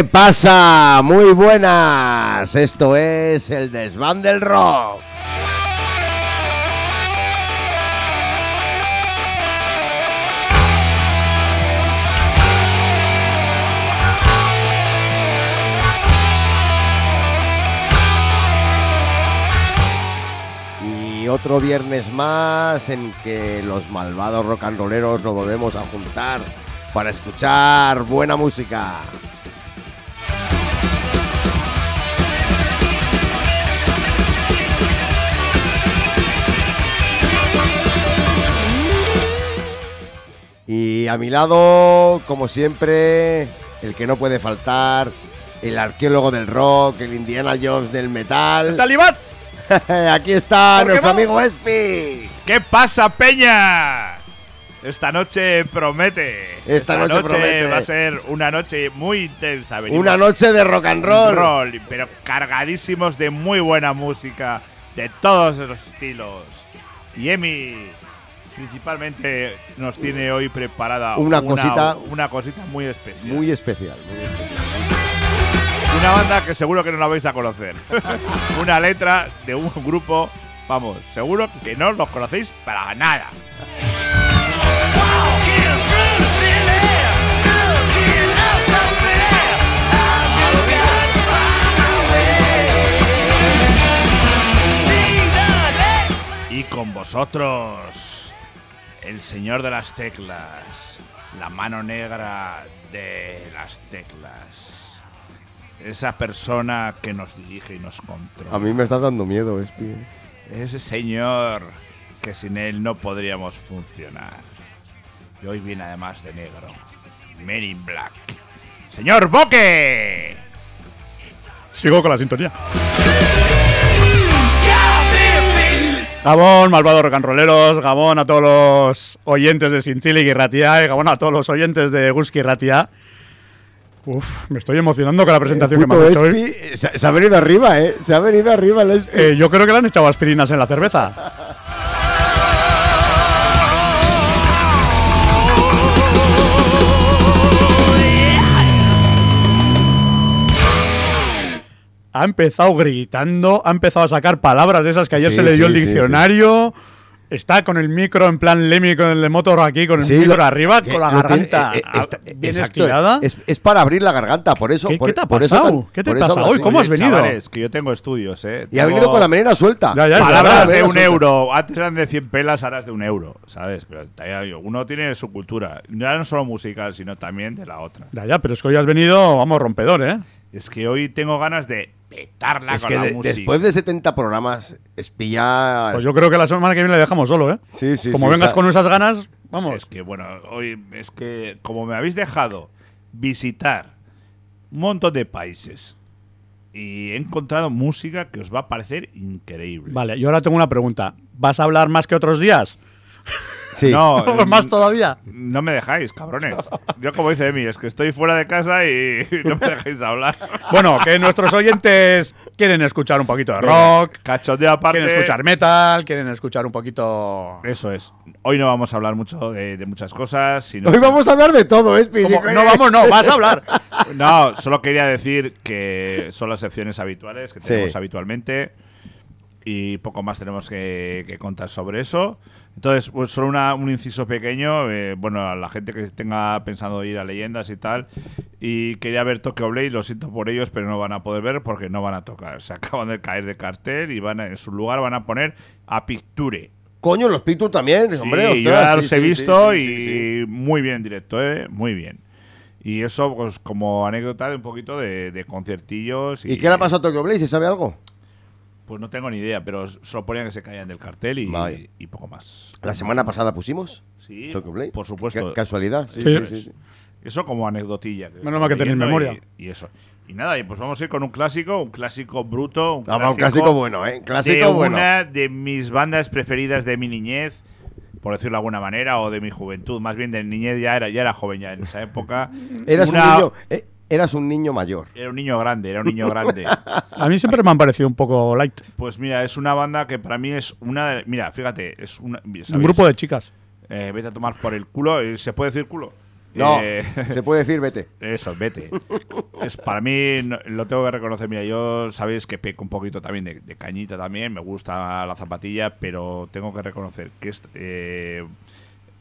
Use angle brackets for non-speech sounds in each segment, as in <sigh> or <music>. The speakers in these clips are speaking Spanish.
¿Qué pasa? Muy buenas. Esto es el desván del rock. Y otro viernes más en que los malvados rock and rolleros nos volvemos a juntar para escuchar buena música. Y a mi lado, como siempre, el que no puede faltar, el arqueólogo del rock, el Indiana Jones del metal. ¡Talibán! <laughs> Aquí está ¿Por qué nuestro amigo Espi. ¿Qué pasa, Peña? Esta noche promete. Esta noche promete. va a ser una noche muy intensa. Venimos Una noche de rock and roll. roll, pero cargadísimos de muy buena música, de todos los estilos. Y Emi, principalmente, nos tiene hoy preparada Una cosita- una cosita muy especial. Muy especial, muy especial. Una banda que seguro que no la vais a conocer. <laughs> Una letra de un grupo, vamos, seguro que no los conocéis para nada. Y con vosotros, el señor de las teclas, la mano negra de las teclas. Esa persona que nos dirige y nos controla. A mí me está dando miedo, Espi. Ese señor que sin él no podríamos funcionar. Y hoy viene además de negro. Men in Black. ¡Señor Boque! Sigo con la sintonía. Gabón, malvados rolleros, Gabón a todos los oyentes de Sintili y Ratia, y Gabón a todos los oyentes de Gusky Ratia. Uf, me estoy emocionando con la presentación que me han hecho hoy. Espi se, se ha venido arriba, ¿eh? Se ha venido arriba el. Eh, yo creo que le han echado aspirinas en la cerveza. <laughs> Ha empezado gritando, ha empezado a sacar palabras de esas que ayer Sí, se le dio sí, el sí, diccionario. Está con el micro en plan Lemmy con el de motor aquí, con el Sí, micro lo- arriba, que con la lo tiene- garganta eh, eh, está- bien exacto, estirada. Es, es para abrir la garganta, por eso. ¿Qué- por, qué te ha eso pasado? tan- ¿Qué te por eso pasa hoy? ¿Cómo has Oye, venido? chavales, que yo tengo estudios, ¿eh? Y ha Tengo venido con la melena suelta. Ya, ya, Palabras de un suelta. euro. Antes eran de 100 pelas, ahora es de un euro, ¿sabes? Pero ya, uno tiene su cultura. Ya no solo musical, sino también de la otra. Ya, ya, pero es que hoy has venido, vamos, rompedor, ¿eh? Es que hoy tengo ganas de petarla Es con que la de- música. después de 70 programas, Espi ya... Pues yo creo que la semana que viene le dejamos solo, ¿eh? Sí, sí, Como sí, vengas con esas ganas, vamos. Es que, bueno, hoy es que como me habéis dejado visitar un montón de países y he encontrado música que os va a parecer increíble. Vale, yo ahora tengo una pregunta. ¿Vas a hablar más que otros días? Sí. No, <laughs> ¿Más todavía? No me dejáis, cabrones. Yo, como dice Emi, es que estoy fuera de casa y <laughs> no me dejáis hablar. Bueno, que nuestros oyentes quieren escuchar un poquito de rock, Cachondeo aparte. quieren escuchar metal, quieren escuchar un poquito... Eso es. Hoy no vamos a hablar mucho de, de muchas cosas. Sino Hoy vamos a hablar de todo. Como- sí, no vamos, no, vas a hablar. <laughs> No, solo quería decir que son las secciones habituales que Sí. tenemos habitualmente y poco más tenemos que, que contar sobre eso. Entonces, pues solo una- un inciso pequeño, eh, bueno, a la gente que tenga pensado ir a leyendas y tal, y quería ver Tokyo Blade, lo siento por ellos, pero no van a poder ver porque no van a tocar. Se <laughs> acaban de caer de cartel y van a- en su lugar van a poner a Picture. Coño, los Pitu también, hombre. Sí, yo ostras, ya sí, los sí, he sí, visto sí, y sí, sí. muy bien en directo, ¿eh? Muy bien. Y eso, pues como anécdota, un poquito de, de conciertillos. ¿Y qué le ha pasado a Tokyo Blaze? ¿Se sabe algo? Pues no tengo ni idea, pero solo ponían que se caían del cartel y, Vale. y poco más. La semana pasada pusimos Sí, Tokyo Blaze. por supuesto. Ca- casualidad, sí, Sí. sí, sí, sí. Eso como anecdotilla. Menos mal que tenéis memoria. Y, y eso. Y nada, y pues vamos a ir con un clásico, un clásico bruto. Un Ah, va, un clásico bueno, ¿eh? Clásico de bueno. una de mis bandas preferidas de mi niñez, por decirlo de alguna manera, o de mi juventud. Más bien de niñez ya era, ya era joven ya en esa época. Eras Una- un niño, eh, eras un niño mayor. Era un niño grande, era un niño grande. <laughs> A mí siempre me han parecido un poco light. Pues mira, es una banda que para mí es una. de- Mira, fíjate, es una. Un grupo de chicas. Eh, vete a tomar por el culo. eh, ¿Se puede decir culo? No, Eh, se puede decir vete. <laughs> Eso, vete. es, para mí, no- lo tengo que reconocer. Mira, yo sabéis que peco un poquito también de, de cañita también. Me gusta la zapatilla, pero tengo que reconocer que eh,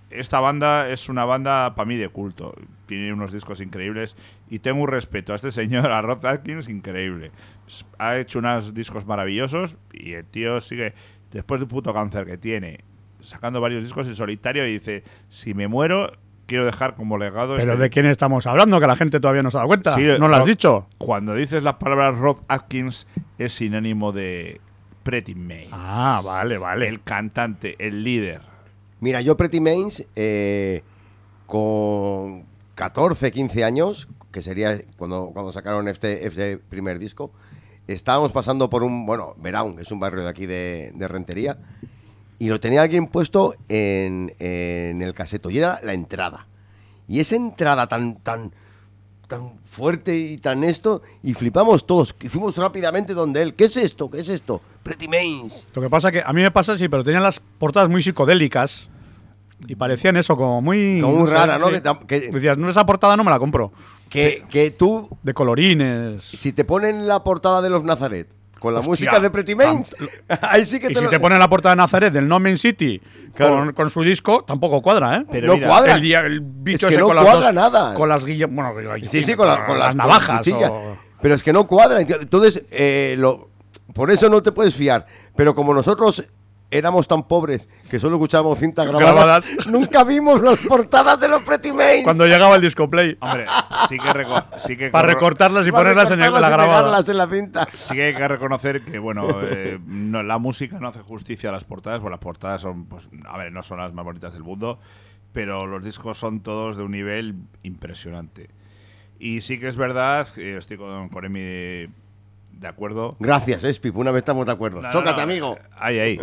esta banda es una banda para mí de culto. Tiene unos discos increíbles y tengo un respeto a este señor, <laughs> a Rod Atkins, increíble. S- Ha hecho unos discos maravillosos y el tío sigue, después de un puto cáncer que tiene, sacando varios discos en solitario y dice, si me muero, quiero dejar como legado Pero este ¿de quién estamos hablando? Que la gente todavía no se ha dado cuenta. Sí, ¿No lo has dicho? Cuando dices las palabras Rod Atkins es sinónimo de Pretty Mates. Ah, vale, vale. El cantante, el líder. Mira, yo Pretty Mains, eh, con 14, 15 años, que sería cuando, cuando sacaron este, este primer disco, estábamos pasando por un, bueno, Verón, que es un barrio de aquí de, Rentería, y lo tenía alguien puesto en, en el caseto, y era la entrada. Y esa entrada tan, tan, tan fuerte y tan esto, y flipamos todos, y fuimos rápidamente donde él, ¿qué es esto? ¿Qué es esto? Pretty Mains. Lo que pasa que a mí me pasa, sí, pero tenían las portadas muy psicodélicas y parecían eso, como muy. Como muy rara, ¿no? Que que- Decías, no, esa portada no me la compro. Que, que tú De colorines. Si te ponen la portada de los Nazaret con la Hostia, música de Pretty Mains, <laughs> ahí sí que Y te si lo- te ponen la portada de Nazaret del No Man City Claro. con, con su disco, tampoco cuadra, ¿eh? Pero no mira, cuadra. El, día- el bicho Es que ese no con las cuadra dos- nada. Con las guillas. Bueno, Sí, sí, con, la- con las, navajas. o- Pero es que no cuadra. Entonces, eh, lo, por eso no te puedes fiar. Pero como nosotros éramos tan pobres que solo escuchábamos cintas grabadas, Grabadas. <laughs> nunca vimos las portadas de los Pretty Mains. Cuando llegaba el disco play. Hombre, sí que, reco- sí que <laughs> Para recortarlas y Para ponerlas en el- la grabada. en la cinta. sí que hay que reconocer que, bueno, eh, no- la música no hace justicia a las portadas, pues las portadas son, pues, a ver, no son las más bonitas del mundo, pero los discos son todos de un nivel impresionante. Y sí que es verdad, eh, estoy con, con Emi de, acuerdo. Gracias, Espip. Una vez estamos de acuerdo. No, no, Chócate, no, amigo. eh, Ahí, ahí.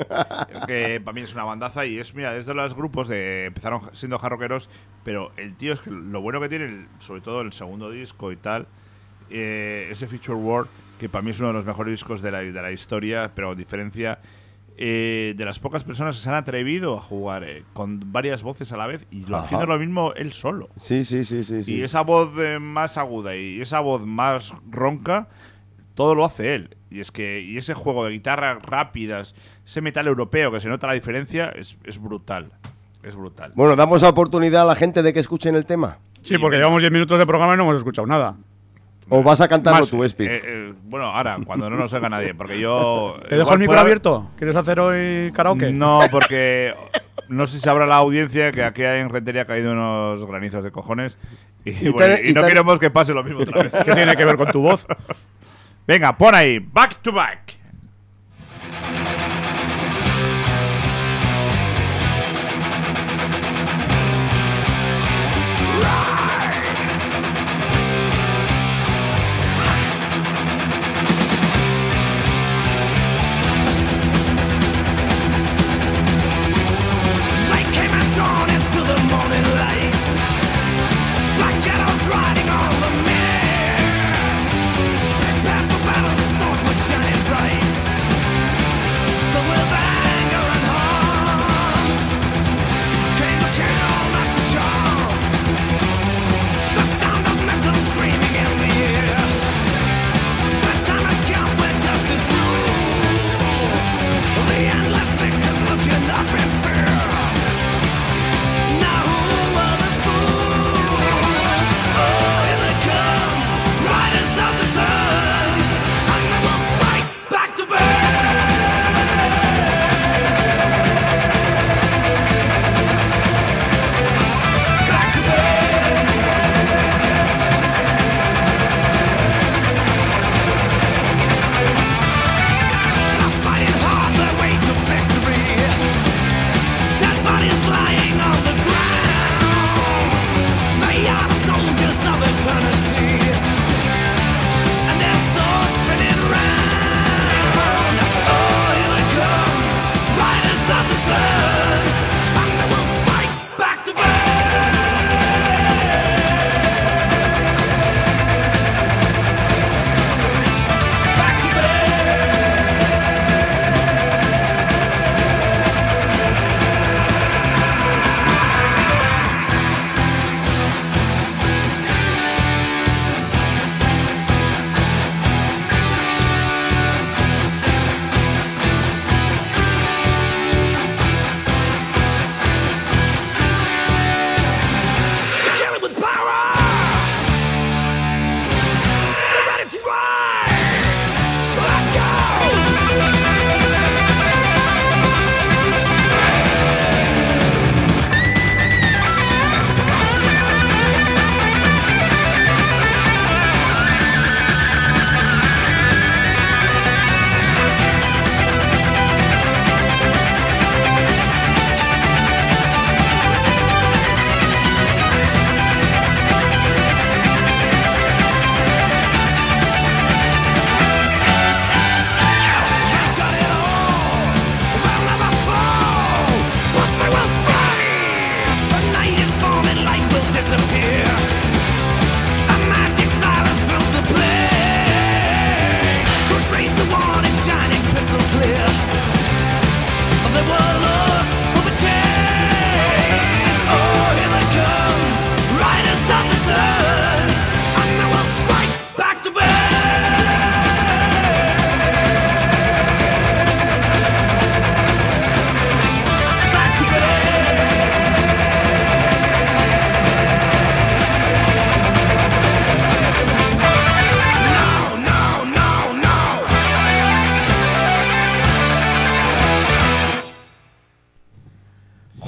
que para mí es una bandaza y es, mira, es de los grupos de. Empezaron siendo jarroqueros, pero el tío es que lo bueno que tiene, el- sobre todo el segundo disco y tal, eh, ese Feature World, que para mí es uno de los mejores discos de la, de la historia, pero a diferencia eh, de las pocas personas que se han atrevido a jugar eh, con varias voces a la vez y lo haciendo lo mismo él solo. Sí, sí, sí, sí. sí. Y esa voz eh, más aguda y esa voz más ronca, todo lo hace él. Y es que y ese juego de guitarras rápidas, ese metal europeo que se nota la diferencia, es, es brutal. Es brutal. Bueno, damos la oportunidad a la gente de que escuchen el tema. Sí, porque llevamos 10 minutos de programa y no hemos escuchado nada. ¿O vas a cantarlo Más, tú, Espip? Eh, eh, bueno, ahora, cuando no nos oiga nadie, porque yo. ¿Te dejo el micro puedo- abierto? ¿Quieres hacer hoy karaoke? No, porque no sé si sabrá la audiencia que aquí en Rentería ha caído unos granizos de cojones. Y, Y bueno, y y no queremos que pase lo mismo otra vez. ¿Qué tiene que ver con tu voz? Venga, pon ahí, back to back.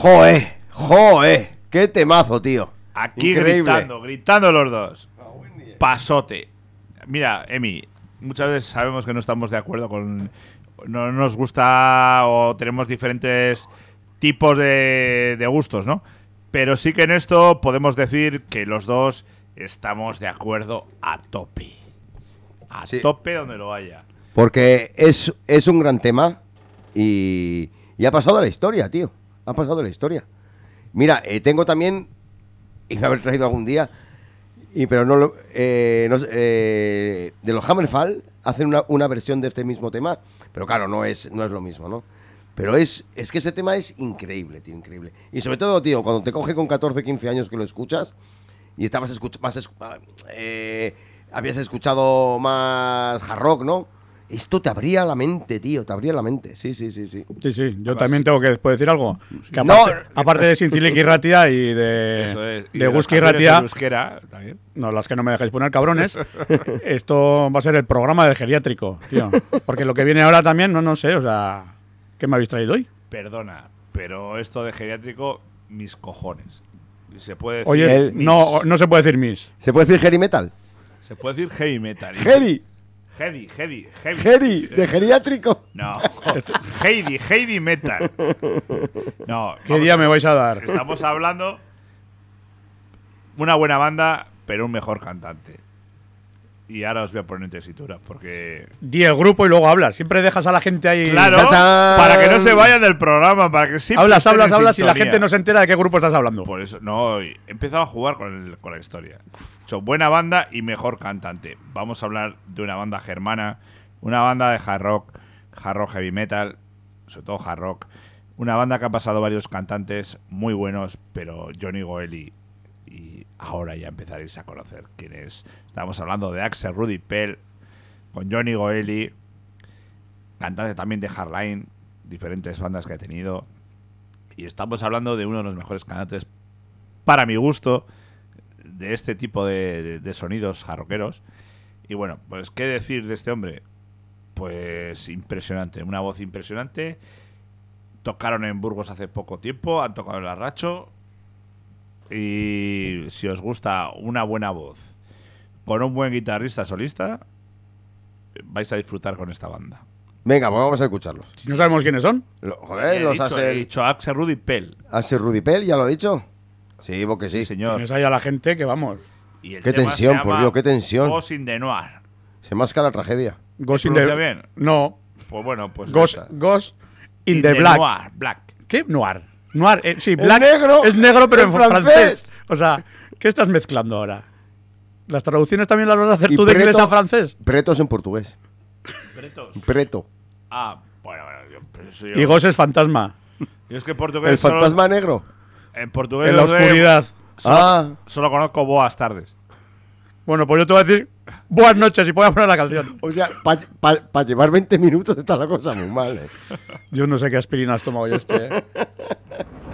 Joe, joe, qué temazo, tío. Aquí Increíble. gritando, gritando los dos. Pasote. Mira, Emi, muchas veces sabemos que no estamos de acuerdo con. No nos gusta o tenemos diferentes tipos de, de gustos, ¿no? Pero sí que en esto podemos decir que los dos estamos de acuerdo a tope. A Sí. tope donde lo haya. Porque es, es un gran tema y, y ha pasado a la historia, tío. Ha pasado la historia. Mira, eh, tengo también, y me haber traído algún día, y pero no lo. eh, eh, de los Hammerfall hacen una, versión de este mismo tema, pero claro, no es, no es lo mismo, ¿no? Pero es, es que ese tema es increíble, tío, increíble. Y sobre todo, tío, cuando te coge con 14, 15 años que lo escuchas y estabas escuch más eh, habías escuchado más hard rock, ¿no? Esto te abría la mente, tío, te abría la mente. Sí, sí, sí, sí. Sí, sí, yo también tengo que después decir algo. Que No. aparte, aparte de Sinchiliki Ratia y de, Eso es. Y de Guski canciones Ratia, en euskera también. no, las que no me dejáis poner cabrones, <laughs> esto va a ser el programa del geriátrico, tío. Porque lo que viene ahora también, no, no sé, o sea, ¿qué me habéis traído hoy? Perdona, pero esto de geriátrico, mis cojones. Y Se puede decir. Oye, El- no, no se puede decir mis. ¿Se puede decir heavy metal? Se puede decir heavy metal. Heavy, Heavy, heavy, heavy. heavy, de geriátrico. No, <laughs> heavy, heavy metal. No, ¿Qué vamos día me vais a dar? Estamos hablando una buena banda, pero un mejor cantante. Y ahora os voy a poner en tesitura, porque... Di el grupo y luego hablas. Siempre dejas a la gente ahí. Claro, ¡Tatán! para que no se vayan del programa, para que siempre Hablas, hablas, hablas y la gente no se entera de qué grupo estás hablando. Por eso, no, he empezado a jugar con, el- con la historia. Buena banda y mejor cantante. Vamos a hablar de una banda germana, una banda de hard rock, hard rock heavy metal, sobre todo hard rock. Una banda que ha pasado varios cantantes muy buenos, pero Johnny Goeli y ahora ya empezaréis a conocer quién es. Estamos hablando de Axel Rudy Pell con Johnny Goeli, cantante también de Hardline, diferentes bandas que ha tenido. Y estamos hablando de uno de los mejores cantantes, para mi gusto, de este tipo de, de- de sonidos jarroqueros. Y bueno, pues qué decir de este hombre. Pues impresionante, una voz impresionante. Tocaron en Burgos hace poco tiempo, han tocado en el Arracho. Y si os gusta una buena voz con un buen guitarrista solista, vais a disfrutar con esta banda. Venga, pues vamos a escucharlos. Si no sabemos quiénes son. Lo- joder, He los dicho, he Axel, dicho Axel Rudy Pell. Axel Rudy Pell, ¿ya lo he dicho? Sí, porque sí. Sí, señor. Tienes ahí a la gente que vamos. Y el Qué tema tensión, se por llama Dios, qué tensión. Ghost in the Noir. Se masca la tragedia. Ghost in the bien? No. Pues bueno, pues Ghost, esa. Ghost in, In the, Black. Noir, Black. ¿Qué? Noir. Noir. eh, sí, Es Black. negro, Es negro, pero en francés. francés. O sea, ¿qué estás mezclando ahora? ¿Las traducciones también las vas a hacer Y tú de inglés a francés? Pretos en portugués. Preto. Ah, bueno, bueno, yo, pues yo, Y Ghost es fantasma. yo es que portugués El solo- fantasma negro. En portugués En la oscuridad. Solo, Ah. solo conozco boas tardes. Bueno, pues yo te voy a decir buenas noches y voy a poner la canción. O sea, para llevar 20 minutos está la cosa muy mal. eh. Yo no sé qué aspirina has tomado yo este. ¿eh? <laughs>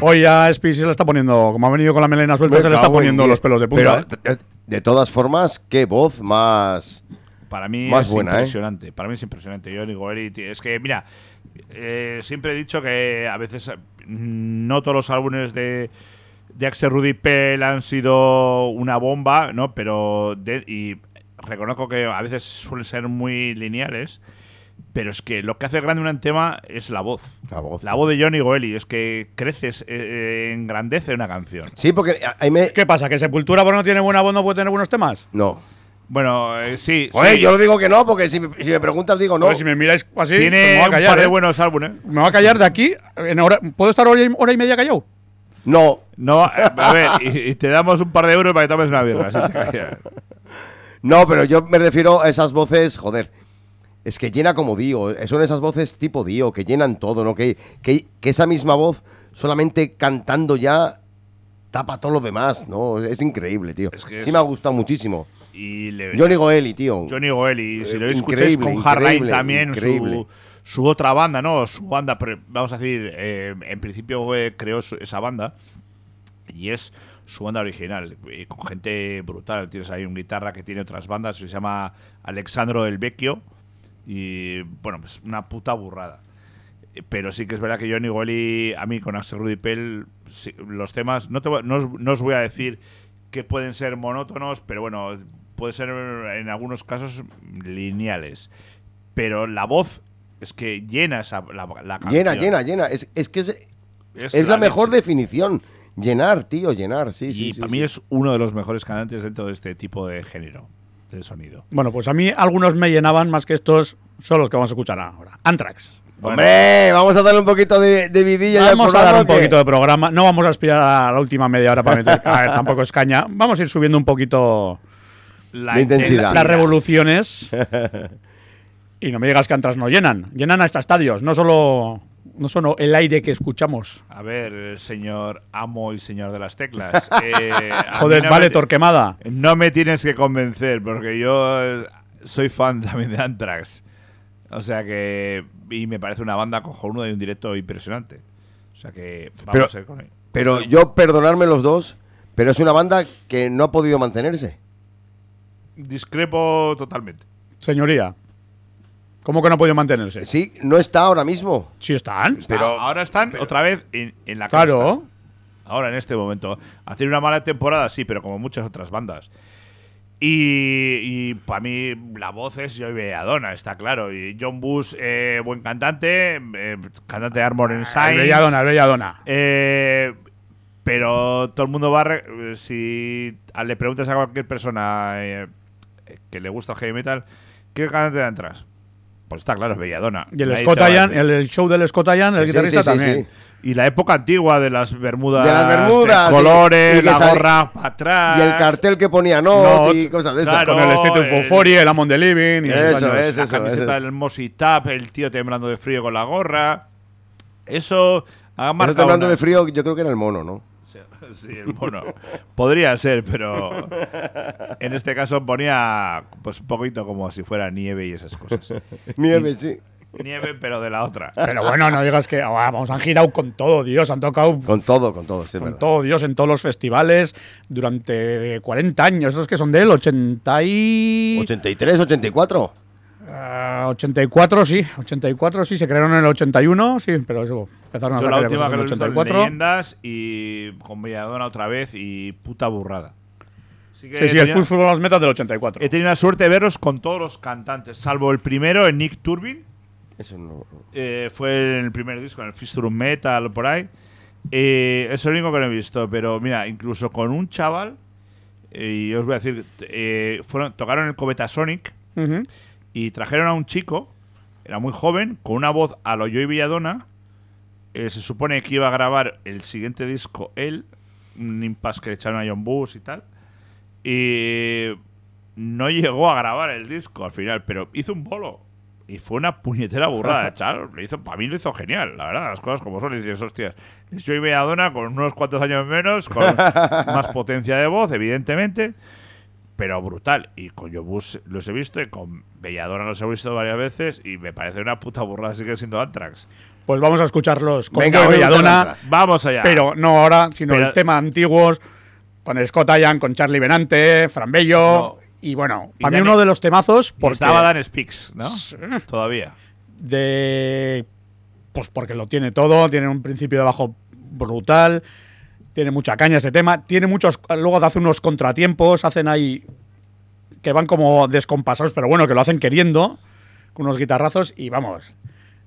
Hoy a Speedy se le está poniendo, como ha venido con la melena suelta, se le está poniendo los pelos de punta. Pero, ¿eh? de- de todas formas, qué voz más. Para mí Más es buena, ¿eh? impresionante. Para mí es impresionante. Yo digo, es que, mira, eh, siempre he dicho que a veces eh, no todos los álbumes de, de Axel Rudy Pell han sido una bomba, ¿no? Pero, de- y reconozco que a veces suelen ser muy lineales. Pero es que lo que hace grande un tema es la voz. La voz. La voz de Johnny Goeli. Es que creces, eh, eh, engrandece una canción. Sí, porque ahí me. ¿Qué pasa? ¿Que Sepultura por no tiene buena voz no puede tener buenos temas? No. Bueno, eh, sí. Oye, sí. yo lo digo que no, porque si me, si me preguntas, digo no. Si me miráis así, pues me Tiene voy a un callar. par de ¿eh? buenos álbumes. Me voy a callar de aquí. en hora- ¿Puedo estar hora y, hora y media callado? No. No, a ver, y, y te damos un par de euros para que tomes una birra. así te. No, pero yo me refiero a esas voces, joder. Es que llena como Dio. Son esas voces tipo Dio, que llenan todo, ¿no? Que, que, que esa misma voz, solamente cantando ya, tapa todo lo demás, ¿no? Es increíble, tío. Es que sí es- me ha gustado muchísimo. Y le- Johnny Goeli, tío. Johnny Goeli, si lo Eh, escucháis con Hardline también, increíble. su, su otra banda, ¿no? Su banda, vamos a decir, eh, en principio eh, creó su- esa banda y es su banda original, con gente brutal. Tienes ahí un guitarra que tiene otras bandas, se llama Alexandro del Vecchio y, bueno, pues una puta burrada. Eh, Pero sí que es verdad que Johnny Goeli, a mí con Axel Rudy Pell, sí, los temas, no, te, no, os, no os voy a decir que pueden ser monótonos, pero bueno, puede ser en algunos casos lineales. Pero la voz es que llena esa, la, la canción. Llena, llena, llena. Es, es que es, es la, mejor leche. definición. Llenar, tío, llenar, sí, Y sí. sí, para sí. mí es uno de los mejores cantantes dentro de este tipo de género, de sonido. Bueno, pues a mí algunos me llenaban más que estos, son los que vamos a escuchar ahora. Anthrax. Hombre, vamos a darle un poquito de, de vidilla Vamos a dar un poquito de programa. No vamos a aspirar a la última media hora para meter. A ver, tampoco es caña. Vamos a ir subiendo un poquito La intensidad. las revoluciones. <laughs> y no me digas que Anthrax no llenan. Llenan hasta estadios, no solo, no solo el aire que escuchamos. A ver, señor amo y señor de las teclas. <laughs> eh, Joder, no vale, Torquemada. No me tienes que convencer, porque yo eh, soy fan también de Anthrax. O sea que. Y me parece una banda cojonuda y un directo impresionante. O sea que. Vamos Pero- a ir con él. Pero yo, perdonarme los dos, pero es una banda que no ha podido mantenerse. discrepo totalmente. Señoría, ¿cómo que no ha podido mantenerse? Sí, no está ahora mismo. Sí están. Pero- ahora están otra vez en, en la Claro. Ahora, en este momento. Hacer una mala temporada, sí, pero como muchas otras bandas. Y, y para mí la voz es Joey Belladonna, está claro. Y John Bush, eh, buen cantante, eh, cantante de Armor and El Signs. Belladona, el Belladona. Eh, pero todo el mundo va a... re- si le preguntas a cualquier persona eh, que le gusta el heavy metal, ¿qué cantante de atrás? Pues está claro, es Belladonna. Y el Scott Ian, el, el show del Scott Ian, el Sí, guitarrista sí, sí, también. sí. Y la época antigua de las bermudas, De las bermudas, de sí. colores, Y la gorra para atrás. Y el cartel que ponía no, y cosas de esas. claro. Con el State of Euphoria, el Amon the Living. Y Eso es. la eso, camiseta del Mossy Tap, el tío temblando de frío con la gorra. Eso ha Eso marcado hablando una- de frío, yo creo que era el mono, ¿no? <laughs> Sí, el mono. Podría ser, pero en este caso ponía pues un poquito como si fuera nieve y esas cosas. <laughs> Nieve, sí. Nieve, pero de la otra. Pero bueno, no digas que. ah, Vamos, han girado con todo, Dios. Han tocado Con todo, con todo, sí, con verdad. todo, Dios, en todos los festivales durante 40 años. Esos que son de él, 80 y. 83, 84. Ah, 84, sí. 84, sí. Se crearon en el 81, sí. Pero eso, empezaron a Yo la sacar última que en el he visto en 84. leyendas y con Belladonna otra vez y puta burrada. Así que Sí, sí, el Full Blast Metal del 84. He tenido la suerte de verlos con todos los cantantes, salvo el primero, el Nick Turbin. Eso no. Eh, fue en el primer disco, en el Fistrum Metal, por ahí. Eh, es lo único que no he visto, pero mira, incluso con un chaval, eh, y os voy a decir, eh, fueron, tocaron el Cometa Sonic Ujú. Y trajeron a un chico, era muy joven, con una voz a lo Joy Villadona. Eh, se supone que iba a grabar el siguiente disco él, un impasse que le echaron a John Bush y tal. Y no llegó a grabar el disco al final, pero hizo un bolo. Y fue una puñetera burrada, chaval. Hizo, para mí lo hizo genial, la verdad, las cosas como son. Y dices, hostias, es Joey Belladonna con unos cuantos años menos, con <laughs> más potencia de voz, evidentemente, pero brutal. Y con Yobus los he visto y con Belladonna los he visto varias veces y me parece una puta burrada, sigue siendo Anthrax. Pues vamos a escucharlos con Venga, Joey voy a escuchar Belladonna. atrás. Vamos allá. Pero no ahora, sino Pero- el tema antiguos, con Scott Ian, con Charlie Benante, Fran Bello. No. Y bueno, para mí uno de los temazos, porque porque estaba Dan Speaks, ¿no? Todavía. de. Pues porque lo tiene todo, tiene un principio de bajo brutal, tiene mucha caña ese tema, tiene muchos. Luego hace unos contratiempos, hacen ahí. que van como descompasados, pero bueno, que lo hacen queriendo, con unos guitarrazos y vamos.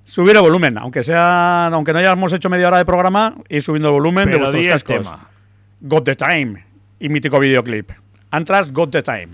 Subir el volumen, aunque sea. aunque no hayamos hecho media hora de programa, ir subiendo el volumen de Pero vuestros di el cascos. tema. Got the Time y mítico videoclip. Antras Got the Time.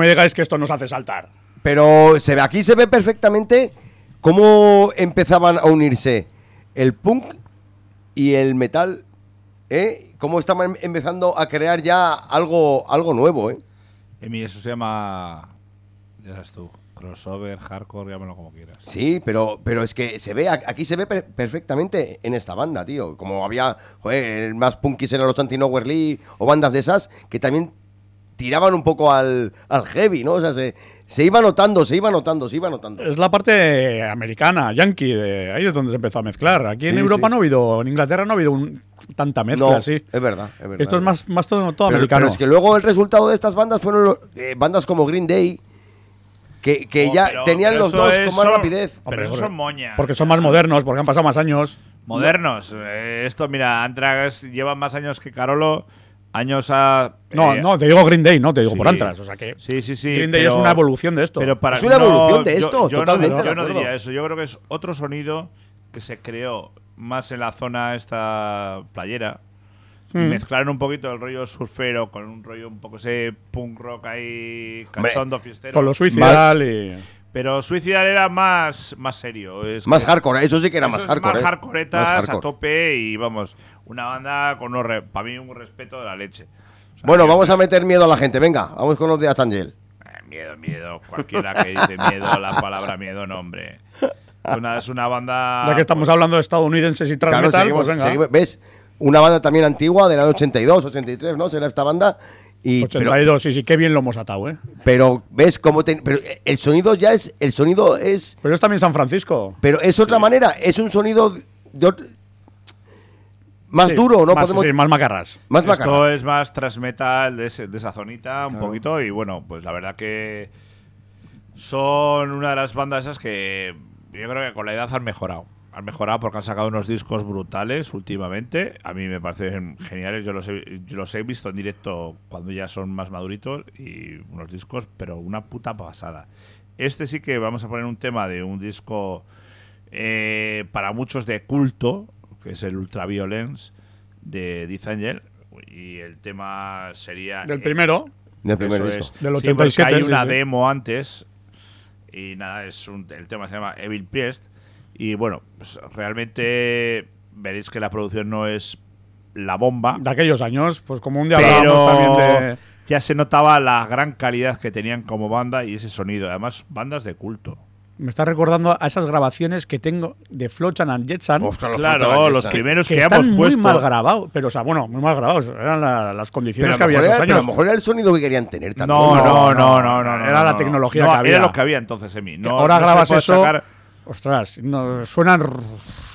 Me digáis que esto nos hace saltar. Pero se ve, aquí se ve perfectamente cómo empezaban a unirse el punk y el metal, ¿eh? Cómo estaban empezando a crear ya algo, algo nuevo, ¿eh? Emi, eso se llama. Ya sabes tú. Crossover, hardcore, llámalo como quieras. Sí, pero, pero es que se ve, aquí se ve per- perfectamente en esta banda, tío. Como había, joder, más punkis eran los Anti-Nowhere League o bandas de esas que también tiraban un poco al, al heavy, ¿no? O sea, se, se iba notando, se iba notando, se iba notando. Es la parte americana, yankee, de ahí es donde se empezó a mezclar. Aquí en Sí, Europa sí. no ha habido, en Inglaterra no ha habido un- tanta mezcla no, así. es verdad, es verdad. Esto es más, más todo, todo pero, americano. pero es que luego el resultado de estas bandas fueron los- eh, bandas como Green Day, que, que Oh, ya pero- tenían pero los dos es con más rapidez. Pero eso porque- son moñas. Porque son más modernos, porque han pasado más años. Modernos. Eh, esto, mira, Anthrax lleva más años que Carolo. Años a. No, eh, no, te digo Green Day, no, te digo sí. por Antras. O sea que Sí, sí, sí. Green Day pero- es una evolución de esto. Pero para, Es una no, evolución de esto, yo, totalmente No, yo no diría eso. Yo creo que es otro sonido que se creó más en la zona esta playera. Y Mm. Mezclaron un poquito el rollo surfero con un rollo un poco ese punk rock ahí cachondo, fiestero. Con lo suicidal y. Pero Suicidal era más, más serio. es Más que- hardcore, eso sí que era más hardcore. Más ¿eh? hardcoretas Más a hardcore. tope y vamos, una banda con para mí un respeto de la leche. O sea, Bueno, vamos a meter miedo a la gente. Venga, vamos con los de Atangel. Eh, miedo, miedo. Cualquiera que dice miedo, la palabra miedo, no, hombre. Una, es una banda. Ya que estamos hablando de estadounidenses y trans Claro, metal, seguimos- pues venga. seguimos- ¿Ves? Una banda también antigua, del año 82, 83, ¿no? Será esta banda. Y, pero, 82, sí, sí, qué bien lo hemos atado, ¿eh? pero, ¿ves cómo te- pero el sonido ya es. El sonido es. Pero es también San Francisco. Pero es otra manera. Es un sonido de más Sí, duro, ¿no? Más, Podemos. sí, más macarras. más Esto es más thrash metal de, ese- de esa zonita, un poquito. Y bueno, pues la verdad que son una de las bandas esas que yo creo que con la edad han mejorado. Han mejorado porque han sacado unos discos brutales últimamente. A mí me parecen geniales. Yo los he, yo los he visto en directo cuando ya son más maduritos y unos discos, pero una puta pasada. Este sí que vamos a poner un tema de un disco eh, para muchos de culto, que es el Ultraviolence de Death Angel. Y el tema sería. Del eh, primero. Del primer eso disco. es. Del Sí, porque 87, hay sí, una sí. demo antes. Y nada, es un, el tema se llama Evil Priest. Y bueno, pues realmente veréis que la producción no es la bomba. De aquellos años, pues como un día hablábamos Pero también de. ya se notaba la gran calidad que tenían como banda y ese sonido. Además, bandas de culto. Me está recordando a esas grabaciones que tengo de Flochan and Jetsan. Ostras, los Claro, los Basket. primeros que, que hemos están muy puesto. mal grabados. Pero, o sea, bueno, muy mal grabados. Eran la- las condiciones que había pero a lo mejor era el sonido que querían tener también. No, no, no, no, no, no. Era la no. tecnología No, que había. Era lo que había entonces, Emi. No, ahora grabas eso. sacar- Ostras, no, suena,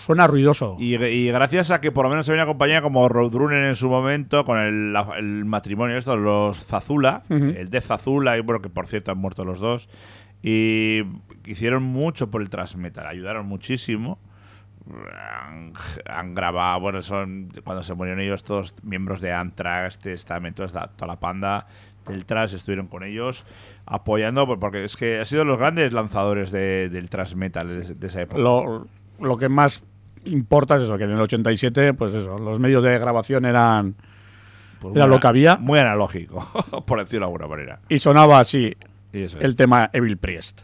suena ruidoso. Y, y gracias a que por lo menos se había una compañía como Roadrunner en su momento, con el, la- el matrimonio estos, los Zazula, el de Zazula, y bueno, que por cierto han muerto los dos, y hicieron mucho por el transmetal, ayudaron muchísimo. Han, han grabado, bueno, son cuando se murieron ellos todos miembros de Anthrax, Testament, toda, toda la panda del Trash estuvieron con ellos apoyando, porque es que han sido los grandes lanzadores de- del Trash Metal de, de esa época. Lo, lo que más importa es eso, que en el 87, pues eso, los medios de grabación eran. Pues Era muy lo que había. Muy analógico, <laughs> por decirlo de alguna manera. Y sonaba así eso es. el tema Evil Priest.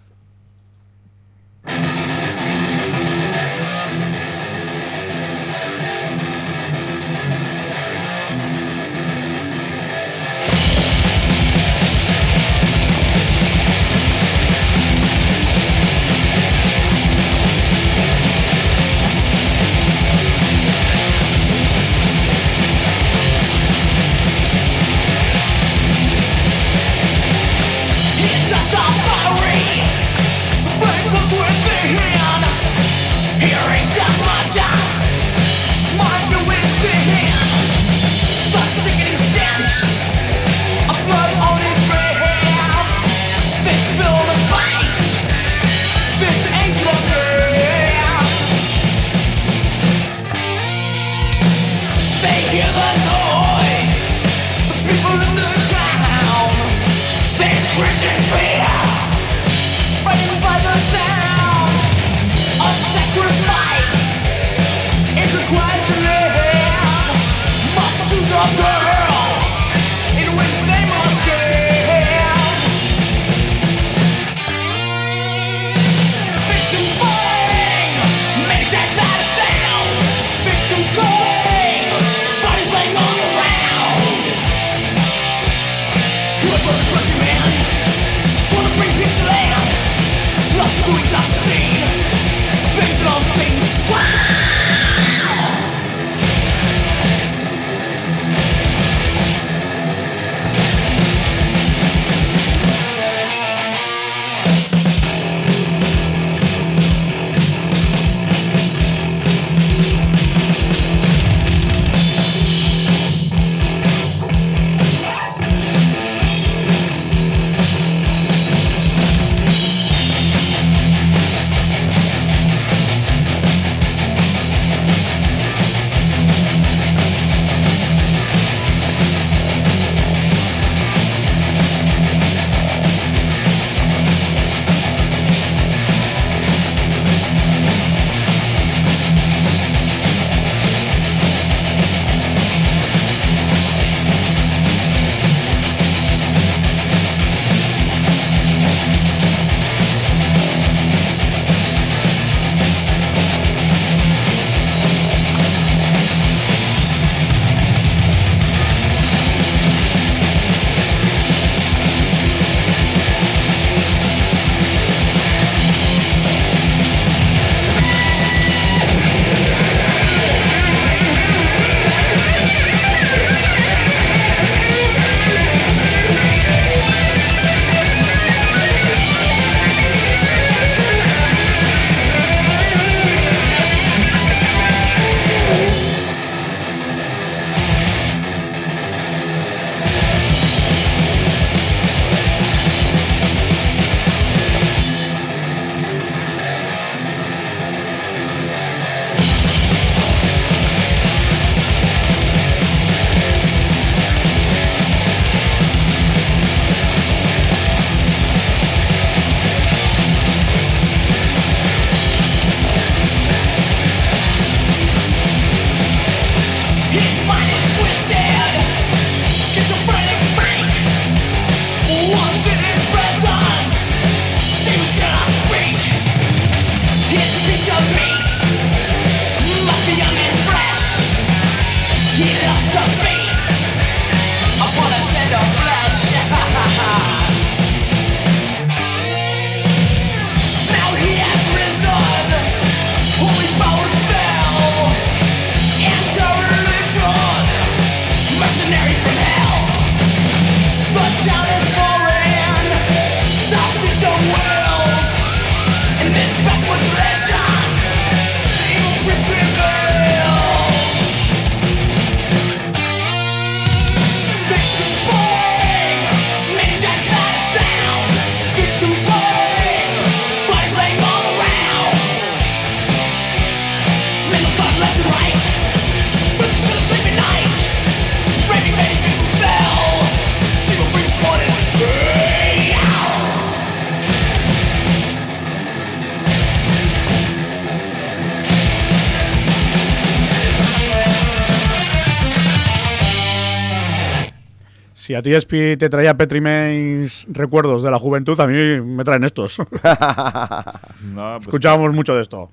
Si a ti Espi te traía Petri Mains recuerdos de la juventud, a mí me traen estos. <laughs> No, pues, Escuchábamos mucho de esto.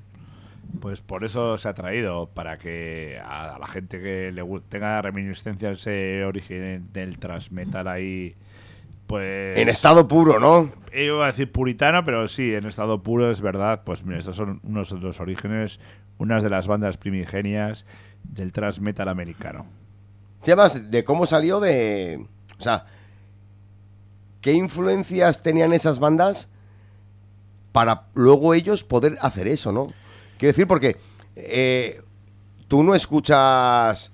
pues por eso se ha traído, para que a, a la gente que le tenga reminiscencia ese origen del transmetal ahí, pues... En estado puro, ¿no? Yo iba a decir puritano, pero sí, en estado puro es verdad. Pues mira, estos son unos de los orígenes, unas de las bandas primigenias del thrash metal americano. Sí, además, de cómo salió de. O sea, ¿qué influencias tenían esas bandas para luego ellos poder hacer eso, ¿no? Quiero decir, porque eh, tú no escuchas,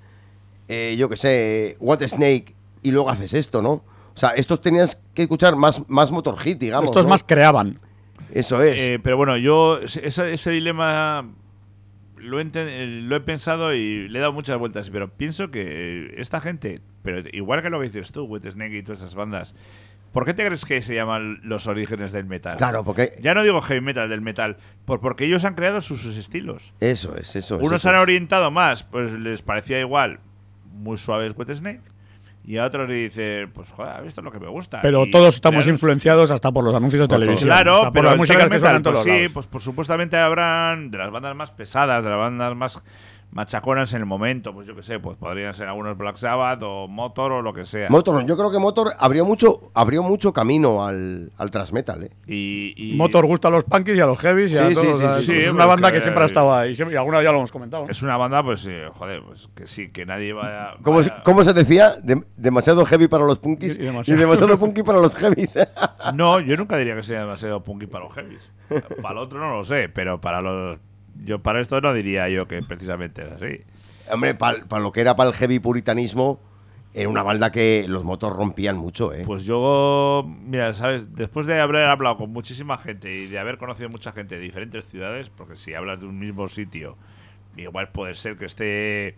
eh, yo qué sé, What Snake y luego haces esto, ¿no? O sea, estos tenías que escuchar más, más Motor Hit, digamos. estos ¿no? más creaban. Eso es. Eh, pero bueno, yo ese, ese dilema lo he, eh, lo he pensado y le he dado muchas vueltas, pero pienso que esta gente, pero igual que lo que dices tú, Wet Snake y todas esas bandas, ¿por qué te crees que se llaman los orígenes del metal? claro, porque. Ya no digo heavy metal del metal, por, porque ellos han creado sus, sus estilos. Eso es, eso es. Unos eso han es. orientado más, pues les parecía igual, muy suaves Wet Snake, y a otros le dicen, pues joder, esto es lo que me gusta. Pero Y todos estamos influenciados hasta por los anuncios de Por televisión. Claro, O sea, por pero las músicas que en todos pues sí, lados. pues por supuestamente habrán de las bandas más pesadas, de las bandas más machaconas en el momento, pues yo qué sé, pues podrían ser algunos Black Sabbath o Motor o lo que sea. Motor, yo creo que Motor abrió mucho, abrió mucho camino al, al thrash metal, ¿eh? y, y- Motor gusta a los punkies y a los heavies y a Sí, todos. sí, o sea, sí, es sí, sí, una banda que- que siempre ha estado ahí. Y alguna ya lo hemos comentado. es una banda, pues eh, joder, pues que sí, que nadie vaya. ¿Cómo, cómo se decía? De- demasiado heavy para los punkis Y- y y demasiado, demasiado- punky para los heavies. <laughs> No, yo nunca diría que sea demasiado punky para los heavies. Para el otro no lo sé, pero para los. Yo para esto no diría yo que precisamente es así. Hombre, para lo que era para el heavy puritanismo, era una banda que los motos rompían mucho, ¿eh? Pues yo, mira, sabes, después de haber hablado con muchísima gente y de haber conocido mucha gente de diferentes ciudades, porque si hablas de un mismo sitio, igual puede ser que esté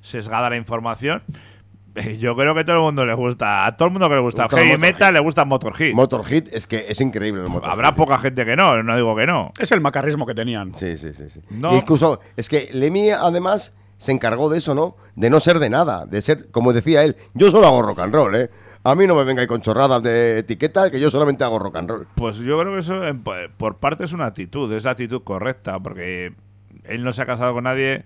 sesgada la información. <laughs> Yo creo que a todo el mundo le gusta, a todo el mundo que le gusta Gusta heavy metal le gusta Motorhead. Motorhead es que es increíble el Motorhead. Habrá poca gente que no, no digo que no. Es el macarrismo que tenían. Sí, sí, sí. sí. No. Incluso, es que Lemmy además se encargó de eso, ¿no? De no ser de nada, de ser, como decía él, yo solo hago rock and roll, ¿eh? A mí no me vengáis con chorradas de etiqueta, que yo solamente hago rock and roll. Pues yo creo que eso por parte es una actitud, es la actitud correcta, porque él no se ha casado con nadie,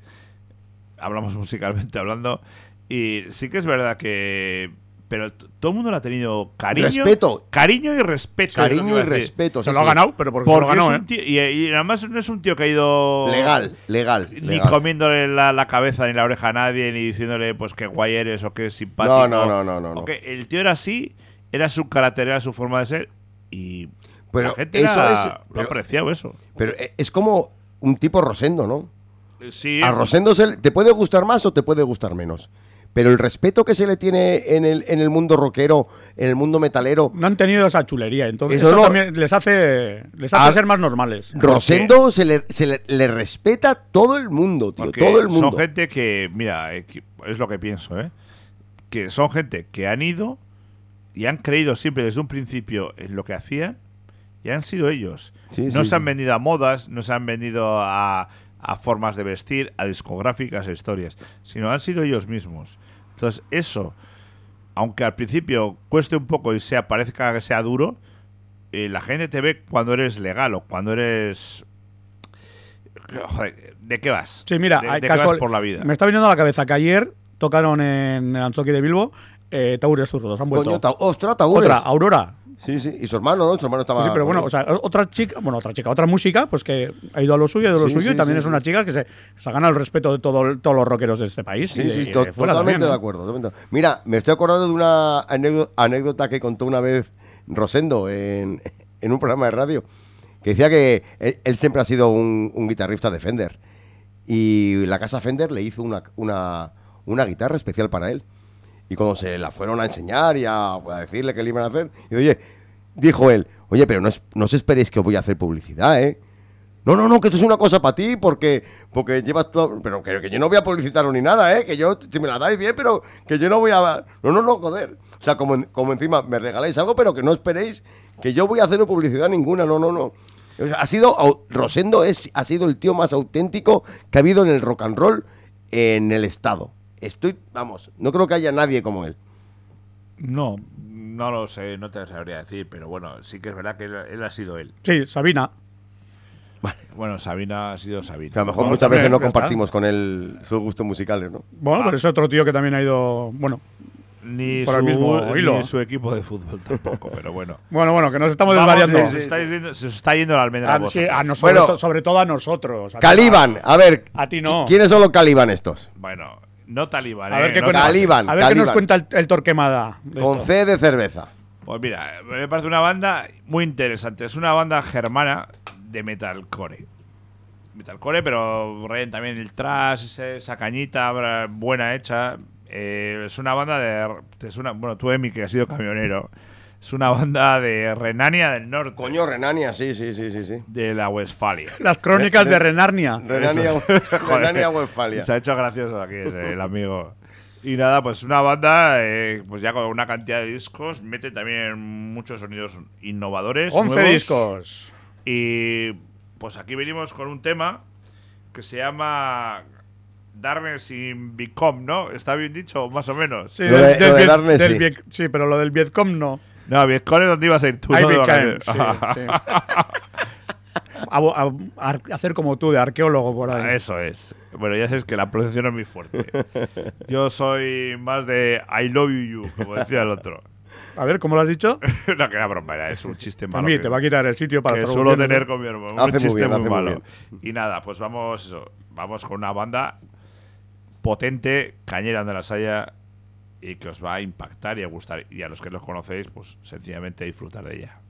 hablamos <laughs> musicalmente hablando, y sí que es verdad que... Pero todo el mundo le ha tenido cariño. Respeto. Cariño y respeto. es lo que Cariño y respeto. Se sí, lo ha ganado, pero porque, lo Porque es ganó, ¿eh? tío, y, y además no es un tío que ha ido... Legal, legal. Ni legal. comiéndole la, la cabeza ni la oreja a nadie, ni diciéndole pues qué guay eres o qué simpático. No, no, no, no, no, no. El tío era así, era su carácter, era su forma de ser, y Pero la gente eso era- es- lo pero- apreciaba eso. Pero eh, es como un tipo Rosendo, ¿no? Sí, A Rosendo se te puede gustar más o te puede gustar menos. Pero el respeto que se le tiene en el, en el mundo rockero, en el mundo metalero, No han tenido esa chulería, entonces Eso eso no- también les hace, les hace Ah, ser más normales. Rosendo se le, se le- le respeta todo el mundo, tío. Todo el mundo. son gente que, mira, eh, es lo que pienso, ¿eh? Que son gente que han ido y han creído siempre desde un principio en lo que hacían y han sido ellos. Sí, no sí, se han vendido a modas, no se han vendido a, a formas de vestir, a discográficas, a historias, sino han sido ellos mismos. Entonces, eso, aunque al principio cueste un poco y sea parezca que sea duro, eh, la gente te ve cuando eres legal o cuando eres... Joder, ¿de qué vas? Sí, mira, ¿De, qué vas por la vida? me está viniendo a la cabeza que ayer tocaron en el Anzoqui de Bilbo eh, Taures Zurdos, han vuelto. Coño, ta- ostras, Taures. Otra, Aurora. Sí, sí. Y su hermano, ¿no? Su hermano estaba. Sí, sí, pero bueno, o sea, otra chica, bueno, otra chica, otra música, pues que ha ido a lo suyo, ha ido a lo Sí, suyo, sí, y también es una chica que se, se ha ganado el respeto de todo, todos los rockeros de este país. Sí, y de- sí, de to- totalmente también, de ¿no? acuerdo. totalmente. Mira, me estoy acordando de una anécdota, anécdota que contó una vez Rosendo en, en un programa de radio, que decía que él, él siempre ha sido un, un guitarrista de Fender. Y la casa Fender le hizo una, una, una guitarra especial para él. Y cuando se la fueron a enseñar y a, decirle qué le iban a hacer, dijo él, oye, pero no, no os esperéis que os voy a hacer publicidad, ¿eh? No, no, no, que esto es una cosa para ti, porque, porque llevas todo. Pero que, que yo no voy a publicitaros ni nada, ¿eh? Que yo, si me la dais bien, pero que yo no voy a. No, no, no, joder. O sea, como, como encima me regaláis algo, pero que no esperéis que yo voy a hacer publicidad ninguna, no, no, no. Ha sido. Rosendo es, ha sido el tío más auténtico que ha habido en el rock and roll en el Estado. Estoy, vamos, no creo que haya nadie como él. No, no lo sé, no te sabría decir, pero bueno, sí que es verdad que él, él ha sido él. Sí, Sabina. Bueno, Sabina ha sido Sabina. Que a lo mejor Bueno, muchas veces no compartimos con él sus gustos musicales, ¿no? Bueno, Ah. pero es otro tío que también ha ido. Bueno, Ni, por su, el mismo hilo. ni su equipo de fútbol tampoco, pero bueno. <laughs> bueno, bueno, que nos estamos Vamos, desvariando. se, se está yendo, se os está yendo la almendra a A, sí, vosotros. a nos- sobre, Bueno. to- sobre todo a nosotros. a Caliban, a ver. A ti no. ¿Quiénes son los Caliban estos? Bueno, no talibán, A ver eh, qué no cuenta- te Caliban. A ver qué nos cuenta el, el Torquemada. Con. C de cerveza. Pues mira, me parece una banda muy interesante. Es una banda germana de metalcore. Metalcore, pero también el trash, ese- esa cañita buena hecha. Eh, es una banda de. Es una, bueno, tú, Emi, que has sido camionero. Es una banda de Renania del Norte. Coño, Renania, sí, sí, sí, sí. sí. De la Westfalia. Las crónicas de Renarnia. Renania, Renania <laughs> Westfalia. Se ha hecho gracioso aquí el amigo. Y nada, pues una banda, eh, pues ya con una cantidad de discos, mete también muchos sonidos innovadores. 11 nuevos. discos. Y pues aquí venimos con un tema que se llama Darkness in Become, ¿no? ¿Está bien dicho? Más o menos. Sí, Lo de- lo de Viet- Darkness, del sí. Viet- sí, pero lo del Vietcom no. No, Become es donde ibas a ir tú. I no sí, sí. <laughs> A- a- hacer como tú, de arqueólogo por ahí. Eso es. Bueno, ya sabes que la pronunciación es muy fuerte. Yo soy más de I love you, como decía el otro. A ver, ¿cómo lo has dicho? <laughs> no, que era broma, era, es un chiste A malo. mí que- te va a quitar el sitio para que suelo tener con mi hermano. Un Hace muy chiste bien, muy, hace muy malo. Y nada, pues vamos eso. Vamos con una banda potente, cañera de la saya y que os va a impactar y a gustar. Y a los que los conocéis, pues sencillamente disfrutar de ella.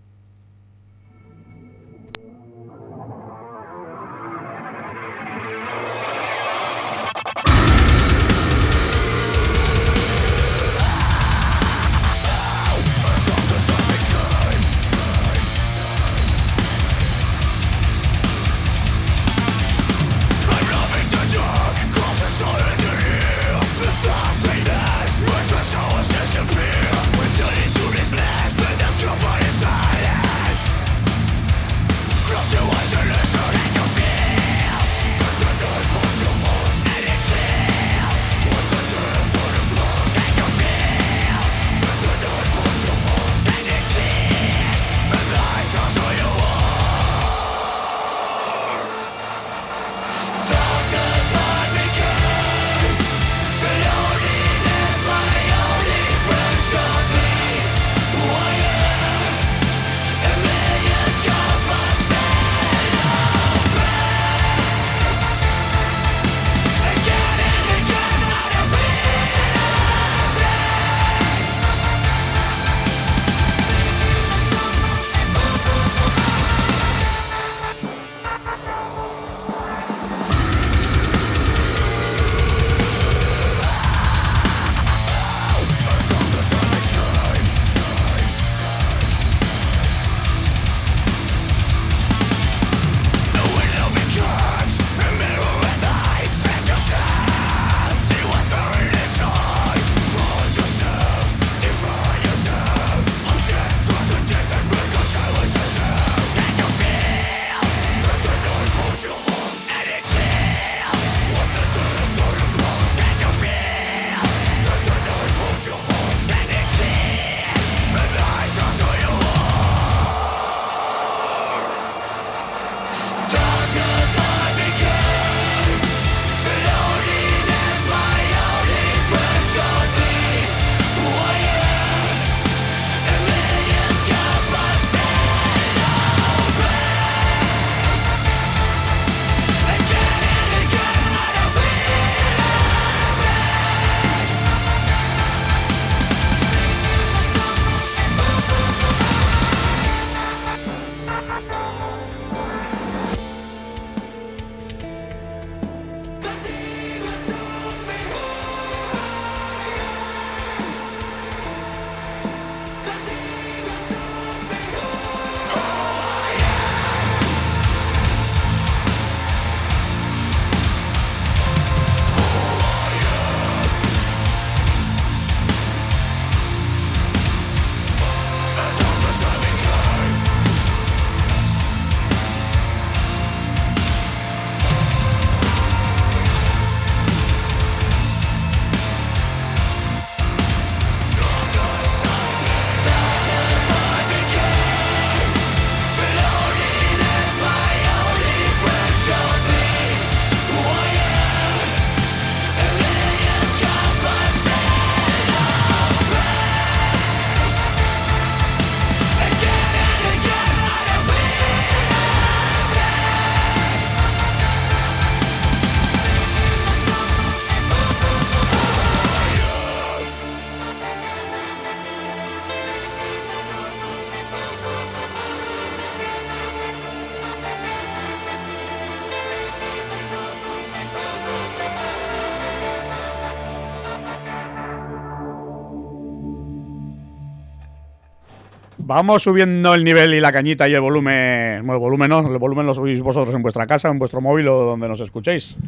Vamos subiendo el nivel y la cañita y el volumen. Bueno, el volumen no, el volumen lo subís vosotros en vuestra casa, en vuestro móvil o donde nos escuchéis.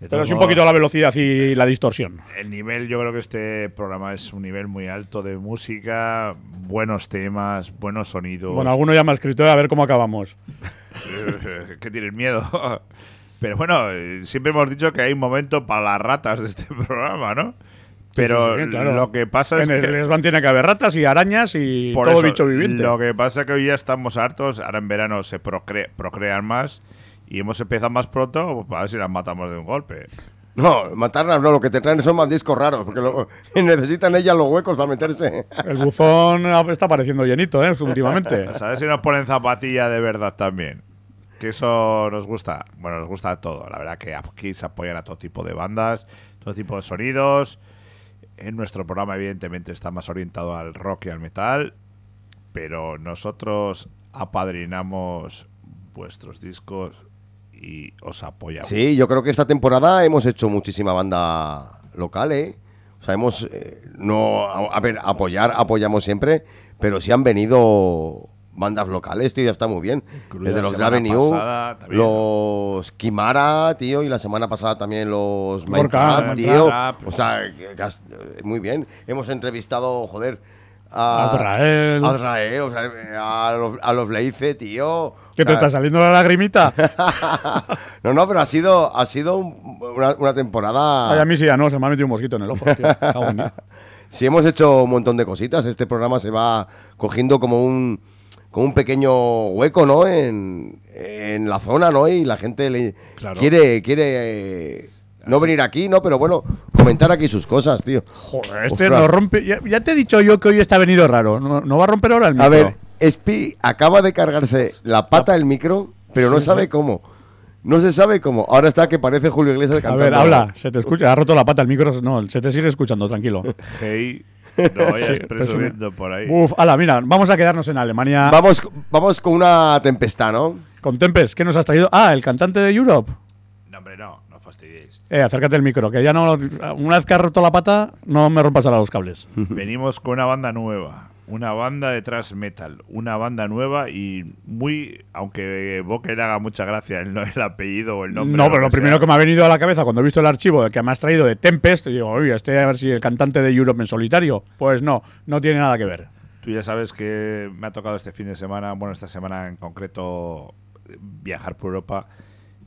Pero sí un poquito la velocidad y la distorsión. El nivel, yo creo que este programa es un nivel muy alto de música, buenos temas, buenos sonidos. Bueno, alguno ya me ha escrito a ver cómo acabamos. <laughs> que tienen miedo. <laughs> Pero bueno, eh, siempre hemos dicho que hay un momento para las ratas de este <laughs> programa, ¿no? Pero Sí, sí, sí, claro. lo que pasa es en el que Lesban tiene que haber ratas y arañas y por todo eso, bicho viviente. Lo que pasa es que hoy ya estamos hartos, ahora en verano se procre- procrean más y hemos empezado más pronto, pues, a ver si las matamos de un golpe. No, matarlas no, lo que te traen son más discos raros, porque lo- <laughs> necesitan ellas los huecos para meterse. El buzón está pareciendo llenito, ¿eh? Últimamente. <laughs> A ver si nos ponen zapatilla de verdad también. Que eso nos gusta. Bueno, nos gusta todo. La verdad que aquí se apoyan a todo tipo de bandas, todo tipo de sonidos. En nuestro programa, evidentemente, está más orientado al rock y al metal. Pero nosotros apadrinamos vuestros discos y os apoyamos. Sí, yo creo que esta temporada hemos hecho muchísima banda local, ¿eh? O sea, hemos. eh, no, a, a ver, apoyar, apoyamos siempre, pero sí han venido bandas locales, tío, ya está muy bien. Desde los pasada también. los Kimara, tío, y la semana pasada también los Minecraft, tío. O sea, que- que eh, muy bien. Hemos entrevistado, joder, a. Azrael. a Azrael, o sea, a los, a los Leice, tío. ¿Qué O te está saliendo la lagrimita? <laughs> no, no, pero ha sido, ha sido un- una, una temporada. Ay, a mí sí, ya no, se me ha metido un mosquito en el ojo, tío. <laughs> Sí, hemos hecho un montón de cositas. Este programa se va cogiendo como un, como un pequeño hueco, ¿no? En, en la zona, ¿no? Y la gente le Claro. quiere, quiere eh, no venir aquí, ¿no? Pero bueno, comentar aquí sus cosas, tío. Joder, este Ostras. no rompe. Ya, ya te he dicho yo que hoy está venido raro. ¿No, no va a romper ahora el micro? A ver, Espi acaba de cargarse la pata del micro, pero no sabe cómo. No se sabe cómo. Ahora está que parece Julio Iglesias A cantando. ver, habla. Se te escucha. Ha roto la pata el micro. No, se te sigue escuchando, tranquilo. Hey, <laughs> no vayas Sí, presumiendo por ahí. Uf, ala, mira, vamos a quedarnos en Alemania. Vamos, vamos con una tempestad, ¿no? Con Tempest, ¿qué nos has traído? Ah, el cantante de Europe. No, hombre, no, no fastidiéis. Eh, acércate el micro, que ya no. Una vez que has roto la pata, no me rompas ahora los cables. <laughs> Venimos con una banda nueva, una banda de thrash metal, una banda nueva y muy, aunque Boker haga mucha gracia el, el apellido o el nombre. no, pero lo primero que me ha venido a la cabeza cuando he visto el archivo que me has traído de Tempest, digo, oye, este a ver si el cantante de Europe en solitario. Pues no, no tiene nada que ver. Tú ya sabes que me ha tocado este fin de semana, bueno, esta semana en concreto, viajar por Europa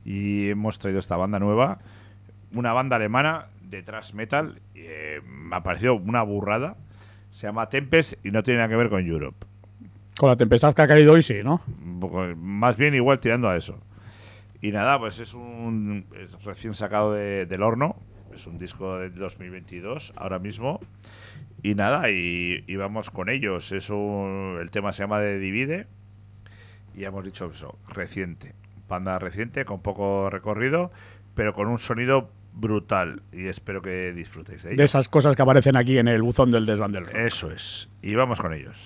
y hemos traído esta banda nueva, una banda alemana de thrash metal. eh, me ha parecido una burrada. Se llama Tempest y no tiene nada que ver con Europe. Con la tempestad que ha caído hoy, sí, ¿no? Poco- más bien igual tirando a eso. Y nada, pues es un es recién sacado de- del horno. Es un disco de 2022 ahora mismo. Y nada, y, y vamos con ellos. Es un- el tema se llama de Divide. Y ya hemos dicho eso, reciente. Banda reciente, con poco recorrido, pero con un sonido brutal. Y espero que disfrutéis de ello. De esas cosas que aparecen aquí en el buzón del desván del rock. Eso es. Y vamos con ellos.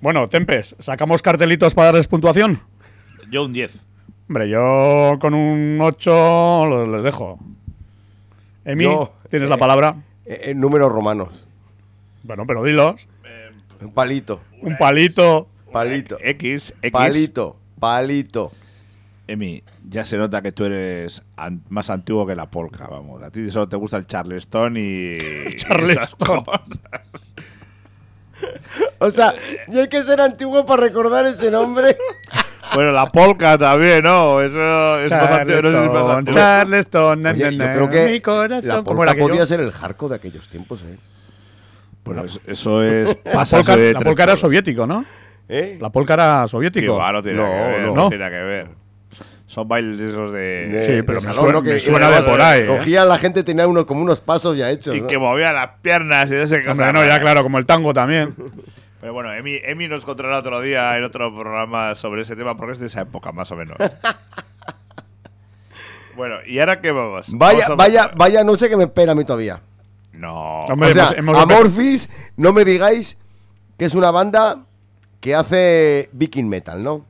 Bueno, Tempes, ¿sacamos cartelitos para darles puntuación? Yo un 10. Hombre, yo con un 8 lo- les dejo. Emi, Yo, tienes eh, la palabra. Eh, eh, números romanos. Bueno, pero dilos. Un palito. Un palito. Palito. X, X. Palito. Palito. Emi, ya se nota que tú eres an- más antiguo que la polka, vamos. A ti solo te gusta el Charleston y. <laughs> Charleston. esas cosas. O sea, y hay que ser antiguo para recordar ese nombre. <laughs> Bueno, la polka también, ¿no? Eso es antiguo. No sé si Charleston, Oye, yo creo que mi corazón. la ¿Cómo polka era aquello? podía ser el jarco de aquellos tiempos, ¿eh? Bueno, es- eso es. <laughs> La de la era soviético, ¿no? ¿Eh? La polka era soviético. no tiene nada que ver. no. No, tiene nada que ver. Son bailes esos de. De- Sí, de pero me salón, suena- me Que- suena de por ahí, ¿eh? Cogía la gente, tenía uno como unos pasos ya hechos. Y ¿no? que movía las piernas y no sé qué. Hombre, no, ya claro, como el tango también. <laughs> Pero bueno, Emi, Emi nos controla otro día en otro programa sobre ese tema porque es de esa época, más o menos. <laughs> bueno, ¿y ahora qué vamos? Vaya, Vamos a- vaya, vaya noche que me espera a mí todavía. No. Hombre, o sea, hemos- hemos Amorphis, no me digáis que es una banda que hace Viking Metal, ¿no?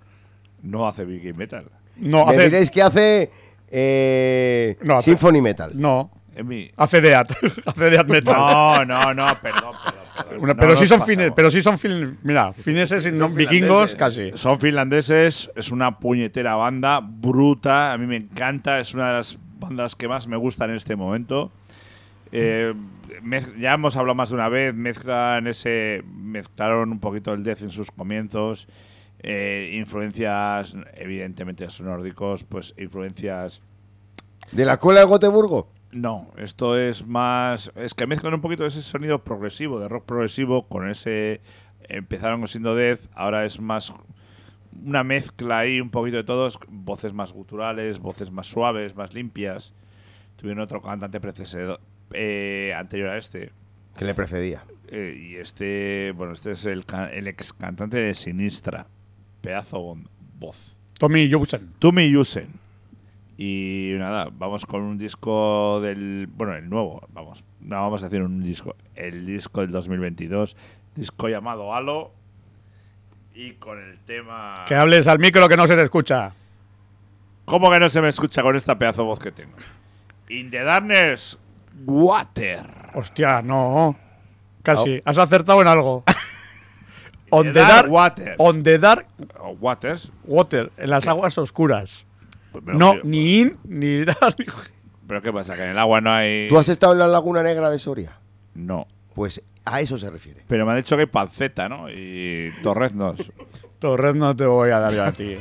No hace Viking Metal. No, me hace. diréis que hace, eh, No, hace- Symphony Metal. No, Emi. hace hace Death <laughs> Metal. No, no, no, perdón, perdón. perdón. Una- No pero sí son fines, pero sí son fin, mira, fineses y no vikingos casi. Son finlandeses, es una puñetera banda, bruta, a mí me encanta, es una de las bandas que más me gustan en este momento. Eh, ya hemos hablado más de una vez, mezclan ese, mezclaron un poquito el death en sus comienzos, eh, influencias, evidentemente son nórdicos, pues influencias ¿De la escuela de Gotemburgo? No, esto es más. Es que mezclan un poquito ese sonido progresivo, de rock progresivo, con ese. Empezaron siendo death, ahora es más. Una mezcla ahí, un poquito de todos. Voces más guturales, voces más suaves, más limpias. Tuvieron otro cantante precededor, eh, anterior a este. Que le precedía. eh, y este. Bueno, este es el, ca- el ex cantante de Sinistra. Pedazo bon- voz. Tommy Johnson. Tumi Yusen. Y nada, vamos con un disco del. Bueno, el nuevo, vamos. No vamos a decir un disco. El disco del 2022. Disco llamado Halo. Y con el tema. Que hables al micro que no se te escucha. ¿Cómo que no se me escucha con esta pedazo de voz que tengo? In the Darkness Water. Hostia, no. Casi. Has acertado en algo. <laughs> on the the dark. On the dark Waters. water. En las aguas oscuras. Pero, no, pero- ni in ni <laughs> dark. Pero ¿qué pasa? ¿Que en el agua no hay.? ¿Tú has estado en la Laguna Negra de Soria? No. Pues a eso se refiere. Pero me han dicho que hay panceta, ¿no? Y torreznos. <laughs> Torres no te voy a dar yo a ti.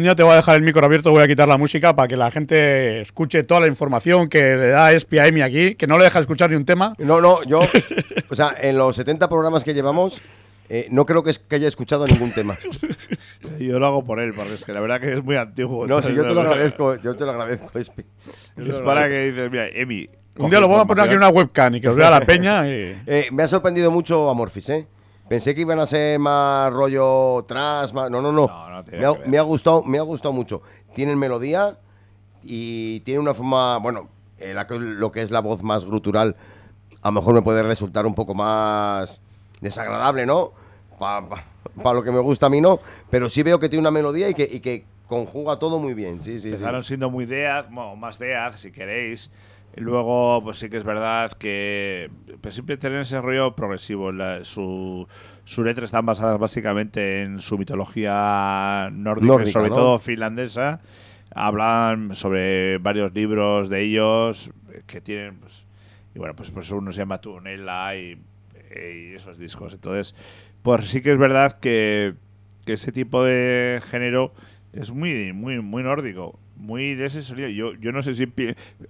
Algún día te voy a dejar el micro abierto, voy a quitar la música para que la gente escuche toda la información que le da Espi a Emi aquí, que no le deja escuchar ni un tema. No, no, yo, <laughs> o sea, en los 70 programas que llevamos, eh, no creo que, es- que haya escuchado ningún tema. <laughs> Yo lo hago por él, porque es que la verdad que es muy antiguo. No, si yo te lo <laughs> agradezco, yo te lo agradezco, Espi. Es para que dices, mira, Emi. Un día lo voy a poner aquí en una webcam y que os vea la peña. y- Eh, me ha sorprendido mucho Amorphis, ¿eh? Pensé que iban a ser más rollo tras, más... No, no, no. No, no me, ha, me ha gustado, me ha gustado mucho. Tienen melodía y tiene una forma, bueno, eh, la lo que es la voz más grutural, a lo mejor me puede resultar un poco más desagradable, ¿no? Para lo que me gusta a mí, no. Pero sí veo que tiene una melodía y que, y que conjuga todo muy bien. Sí, sí, sí. Empezaron siendo muy bueno, más death, si queréis. Y luego, pues sí que es verdad que pues siempre tienen ese rollo progresivo. La- su, sus letras están basadas básicamente en su mitología nórdica, sobre ¿no? todo finlandesa. Hablan sobre varios libros de ellos que tienen, pues, y bueno, pues, pues uno se llama Tunela y, y esos discos. Entonces, pues sí que es verdad que, que ese tipo de género es muy, muy, muy nórdico, muy de ese sonido. Yo, yo no sé si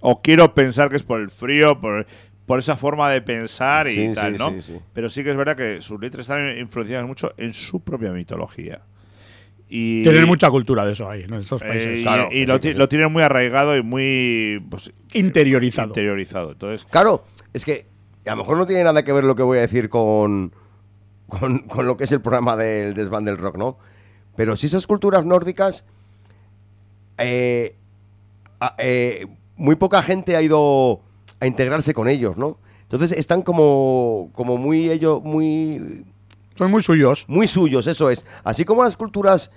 o quiero pensar que es por el frío, por, por esa forma de pensar y Sí, tal, sí, ¿no? sí, sí. Pero sí que es verdad que sus letras están influenciadas mucho en su propia mitología. Y, Tienen mucha cultura de eso ahí, en esos eh, países. y, Claro, y lo tienen muy arraigado y muy pues, Interiorizado. interiorizado. Entonces, Claro, es que a lo mejor no tiene nada que ver lo que voy a decir con, con, con lo que es el programa del desván del rock, ¿no? Pero si esas culturas nórdicas, eh, eh, muy poca gente ha ido a integrarse con ellos, ¿no? Entonces están como, como muy ellos, muy, Son muy suyos. muy suyos, eso es. Así como las culturas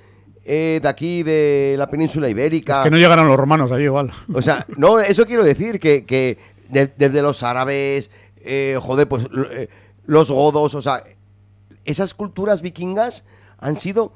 eh, de aquí, de la península ibérica. Que no llegaron los romanos ahí igual. O sea, no, eso quiero decir, que, que de- desde los árabes, eh, joder, pues lo- los godos, o sea, esas culturas vikingas han sido...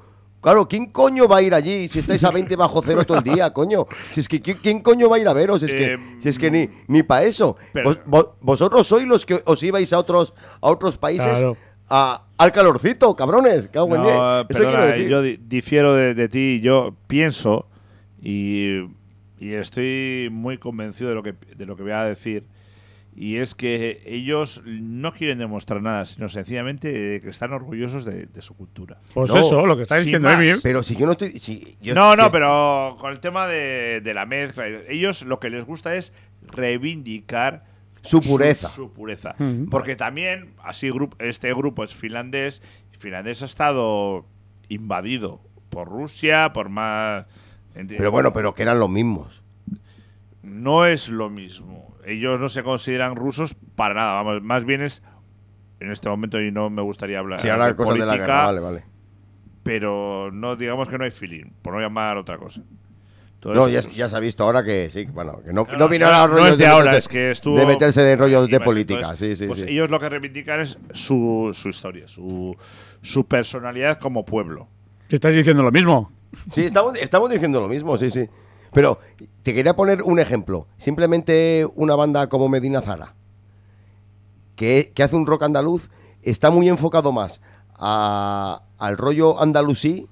Claro, ¿quién coño va a ir allí si estáis a <laughs> 20 bajo cero todo el día, coño? Si es que, ¿quién, quién coño va a ir a veros? Es que, Em, si es que ni, ni para eso. pero- Vos- vos- vosotros sois los que os ibais a otros, a otros países Claro. a- al calorcito, cabrones. cago en No, diez. Eso perdona, quiero decir. yo di- difiero de, de ti. Yo pienso y, y estoy muy convencido de lo que de lo que voy a decir. Y es que ellos no quieren demostrar nada, sino sencillamente de que están orgullosos de, de su cultura. Pues No, eso, lo que está diciendo más. Emi. Pero si yo no estoy... si yo- no, no, pero con el tema de, de la mezcla, ellos lo que les gusta es reivindicar Su pureza. Su, pureza. Porque también, así, grup- este grupo es finlandés. Finlandés ha estado invadido por Rusia, por más. Pero bueno, pero que eran los mismos. No es lo mismo. Ellos no se consideran rusos para nada. Vamos, más bien es. En este momento, y no me gustaría hablar Si ahora de cosas de la política, guerra, vale, vale. pero no digamos que no hay feeling, por no llamar otra cosa. No, ya, ya se ha visto ahora que sí, bueno, que no, No, no, vino no, a no rollos es de ahora, es que estuvo- de meterse de rollos de Entonces, política, sí, sí, pues sí. Ellos lo que reivindican es su, su historia, su, su personalidad como pueblo. Que estáis diciendo lo mismo. Sí, estamos, estamos diciendo lo mismo, sí, sí. Pero te quería poner un ejemplo. Simplemente una banda como Medina Zara, que, que hace un rock andaluz, está muy enfocado más a- al rollo andalusí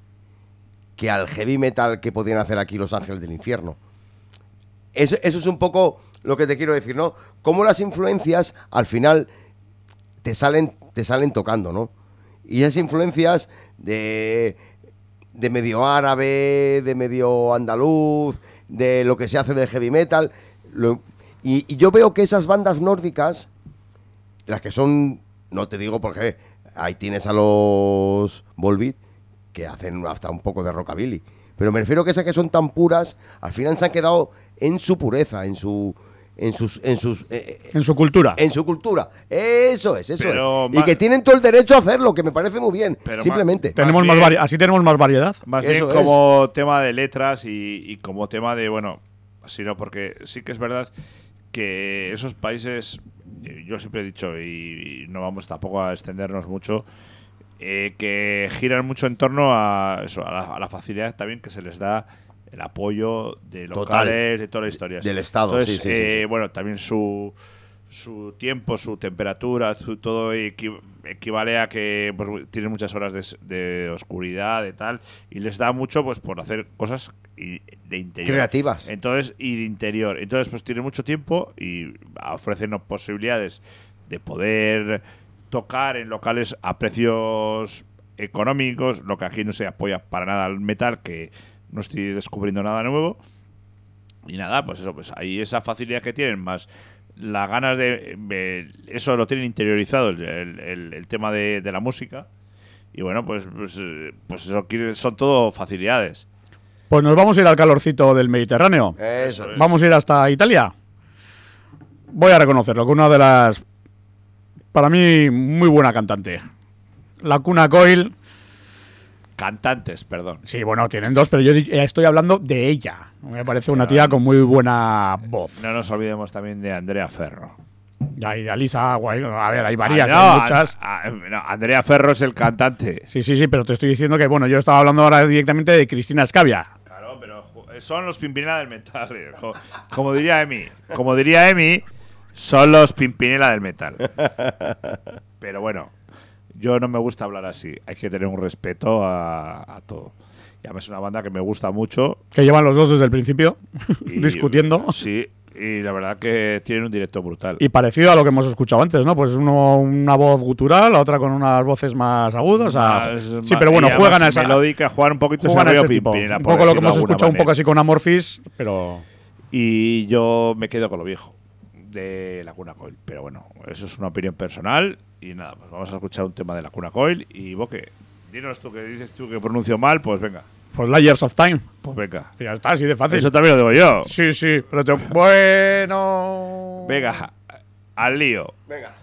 que al heavy metal que podían hacer aquí Los Ángeles del Infierno. Eso, eso es un poco lo que te quiero decir, ¿no? Cómo las influencias al final te salen, te salen tocando, ¿no? Y esas influencias de, de medio árabe, de medio andaluz, de lo que se hace del heavy metal. y, yo veo que esas bandas nórdicas, las que son, no te digo porque ahí tienes a los Volbeat, que hacen hasta un poco de rockabilly. Pero me refiero que esas que son tan puras, al final se han quedado en su pureza, en su en sus en sus eh, eh, En su cultura. en su cultura. Eso es, eso Pero es. Y que tienen todo el derecho a hacerlo, que me parece muy bien. Pero simplemente. tenemos más bien- así tenemos más variedad. Más Eso bien es. como tema de letras y, y como tema de, bueno, sino porque sí que es verdad que esos países, eh, yo siempre he dicho, y, y no vamos tampoco a extendernos mucho, eh, que giran mucho en torno a, eso, a, la, a la facilidad también que se les da el apoyo de Total. locales, de toda la historia. Del Estado, Entonces, sí, eh, sí. bueno, también su, su tiempo, su temperatura, su- todo equi- equivale a que pues, tienen muchas horas de, de oscuridad, de tal, y les da mucho pues por hacer cosas y- de interior. Creativas. Entonces, y de interior. Entonces, pues tienen mucho tiempo y ofrecen posibilidades de poder tocar en locales a precios económicos, lo que aquí no se apoya para nada al metal, que no estoy descubriendo nada nuevo. Y nada, pues eso, pues ahí esa facilidad que tienen, más las ganas de... eh, eso lo tienen interiorizado, el, el- el- el tema de, de la música. Y bueno, pues, pues, pues eso son todo facilidades. Pues nos vamos a ir al calorcito del Mediterráneo. Eso es. Vamos a ir hasta Italia. Voy a reconocerlo, que una de las, para mí, muy buena cantante. La Cuna Coil, Cantantes, perdón. sí, bueno, tienen dos, pero yo eh, estoy hablando de ella. Me parece una tía con muy buena voz. No nos olvidemos también de Andrea Ferro. Ya, y de Alisa, guay, a ver, hay varias, Ah, hay no, muchas. a- a- no, Andrea Ferro es el cantante. Sí, sí, sí, pero te estoy diciendo que, bueno, yo estaba hablando ahora directamente de Cristina Escavia. Claro, pero ju- son los Pimpinela del metal. eh, Como diría Emi. Como diría Emi, son los Pimpinela del metal. <laughs> Pero bueno, yo no me gusta hablar así. Hay que tener un respeto a, a todo. Y además es una banda que me gusta mucho. Que llevan los dos desde el principio, <laughs> y- <laughs> discutiendo. Sí, y la verdad que tienen un directo brutal. Y parecido a lo que hemos escuchado antes, ¿no? Pues uno una voz gutural, la otra con unas voces más agudas. o sea, Más- sí, pero bueno, juegan a esa. melódica, juegan un poquito juegan ese ese tipo. Un poco lo que hemos escuchado un poco así con Amorphis, pero. Y yo me quedo con lo viejo de la Cuna Coil. Pero bueno, eso es una opinión personal. Y nada, pues vamos a escuchar un tema de la Cuna Coil. Y Boque, dinos tú que dices tú que pronuncio mal, pues venga. Pues Layers of Time. Pues venga. Ya está, así de fácil. Eso también lo digo yo. Sí, sí, pero te... Bueno. Venga, al lío. Venga.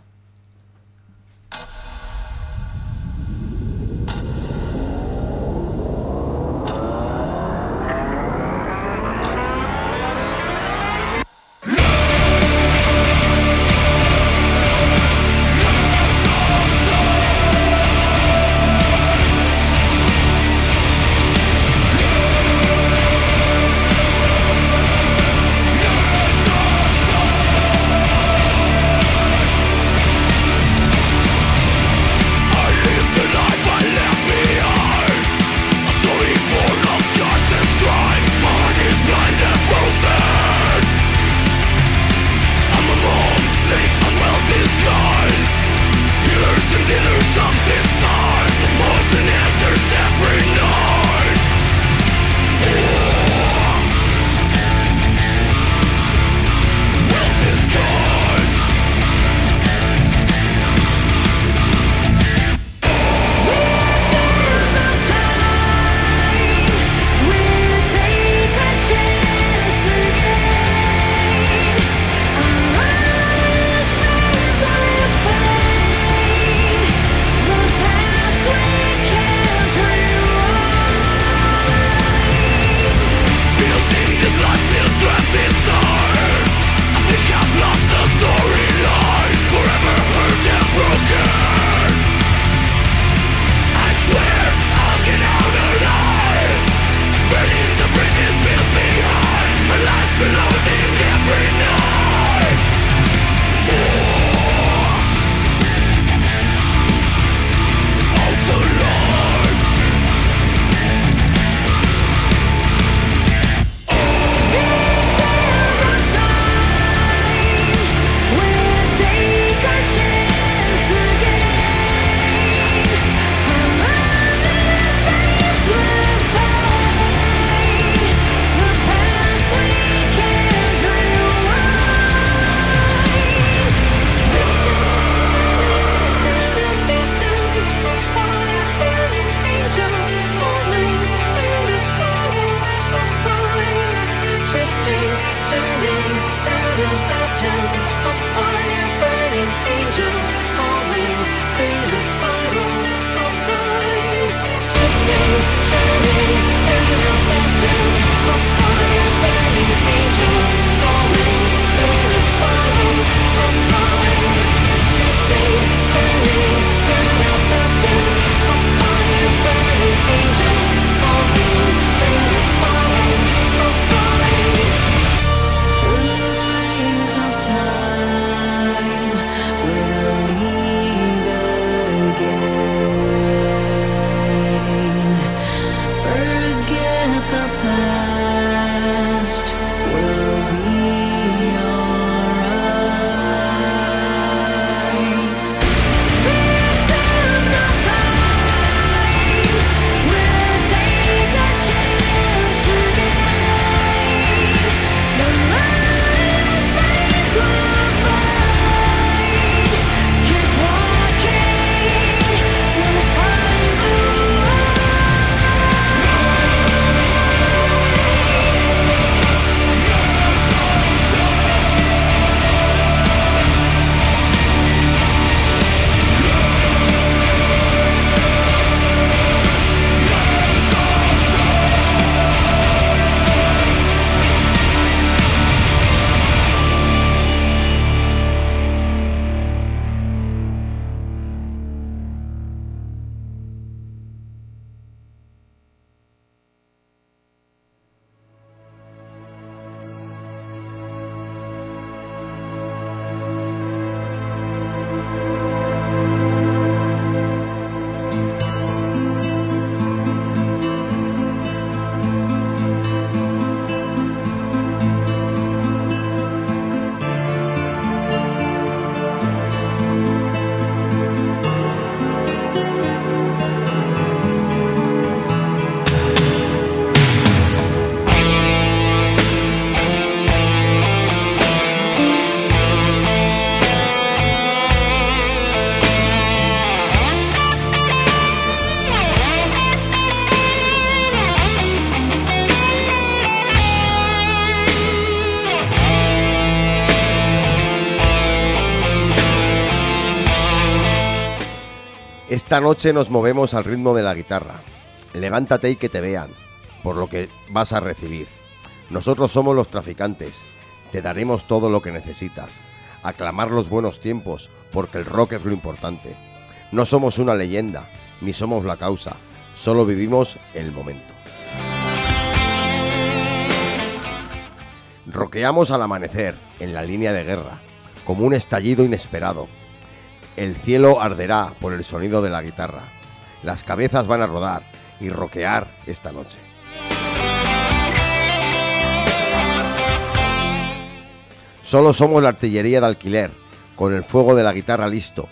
Esta noche nos movemos al ritmo de la guitarra. Levántate y que te vean, por lo que vas a recibir. Nosotros somos los traficantes. Te daremos todo lo que necesitas. Aclamar los buenos tiempos, porque el rock es lo importante. No somos una leyenda, ni somos la causa. Solo vivimos el momento. Roqueamos al amanecer, en la línea de guerra, como un estallido inesperado. El cielo arderá por el sonido de la guitarra. Las cabezas van a rodar y roquear esta noche. Solo somos la artillería de alquiler, con el fuego de la guitarra listo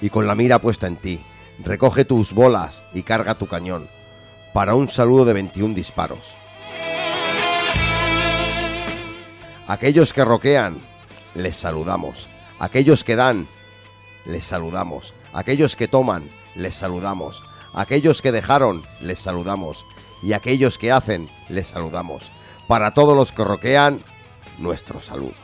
y con la mira puesta en ti. Recoge tus bolas y carga tu cañón para un saludo de 21 disparos. Aquellos que roquean, les saludamos. Aquellos que dan, les saludamos. Aquellos que toman, les saludamos. Aquellos que dejaron, les saludamos. Y aquellos que hacen, les saludamos. Para todos los que roquean, nuestro saludo.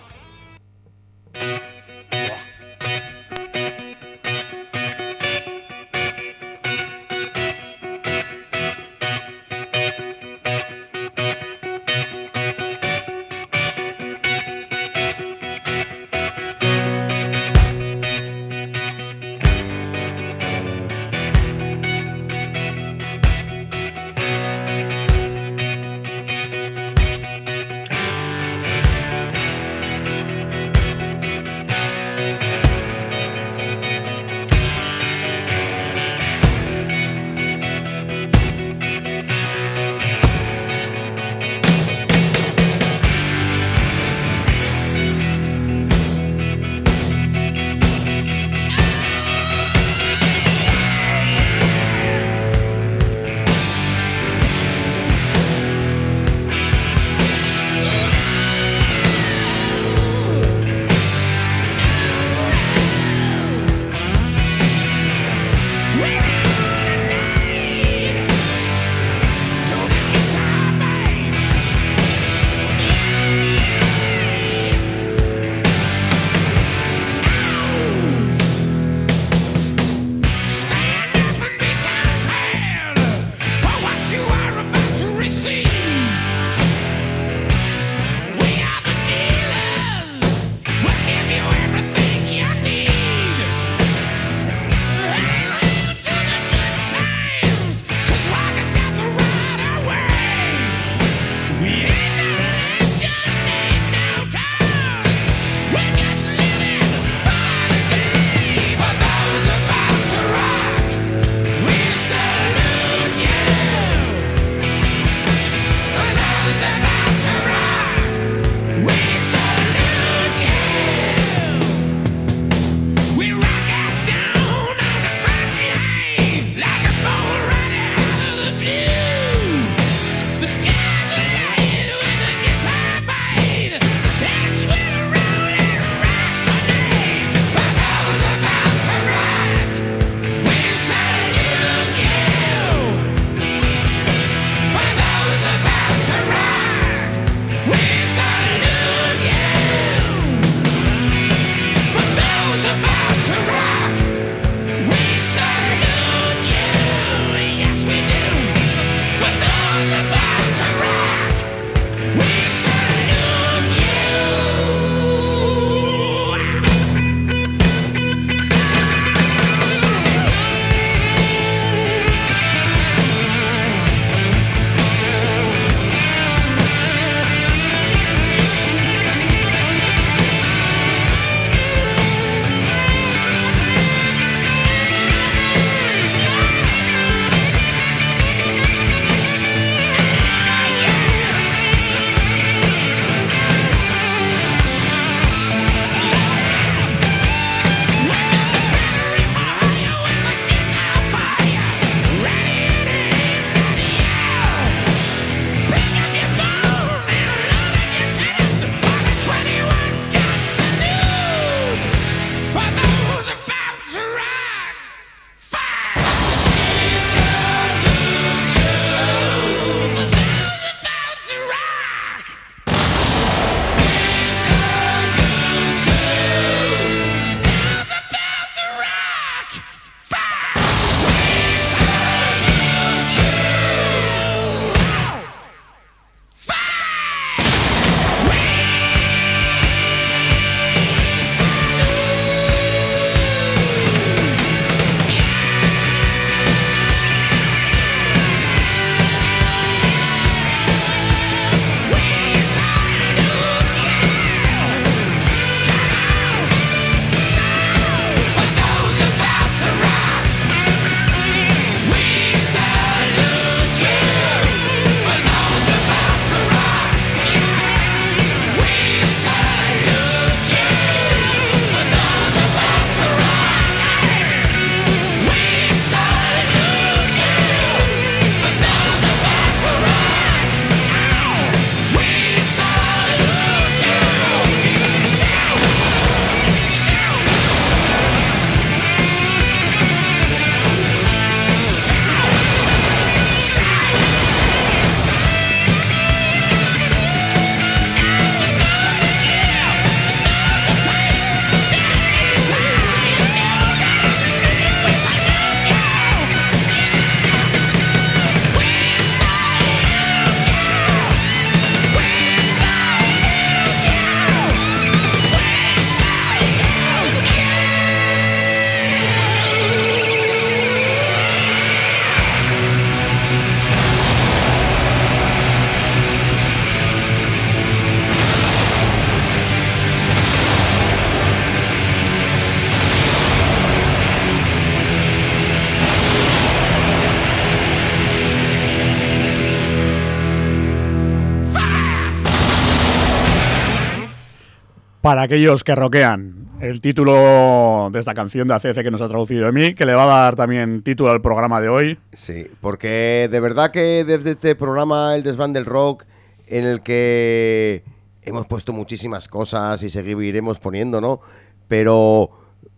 Para aquellos que roquean. El título de esta canción de ACC que nos ha traducido de mí, que le va a dar también título al programa de hoy. Sí, porque de verdad que desde este programa, el Desván del Rock, en el que hemos puesto muchísimas cosas y seguiremos poniendo, ¿no? Pero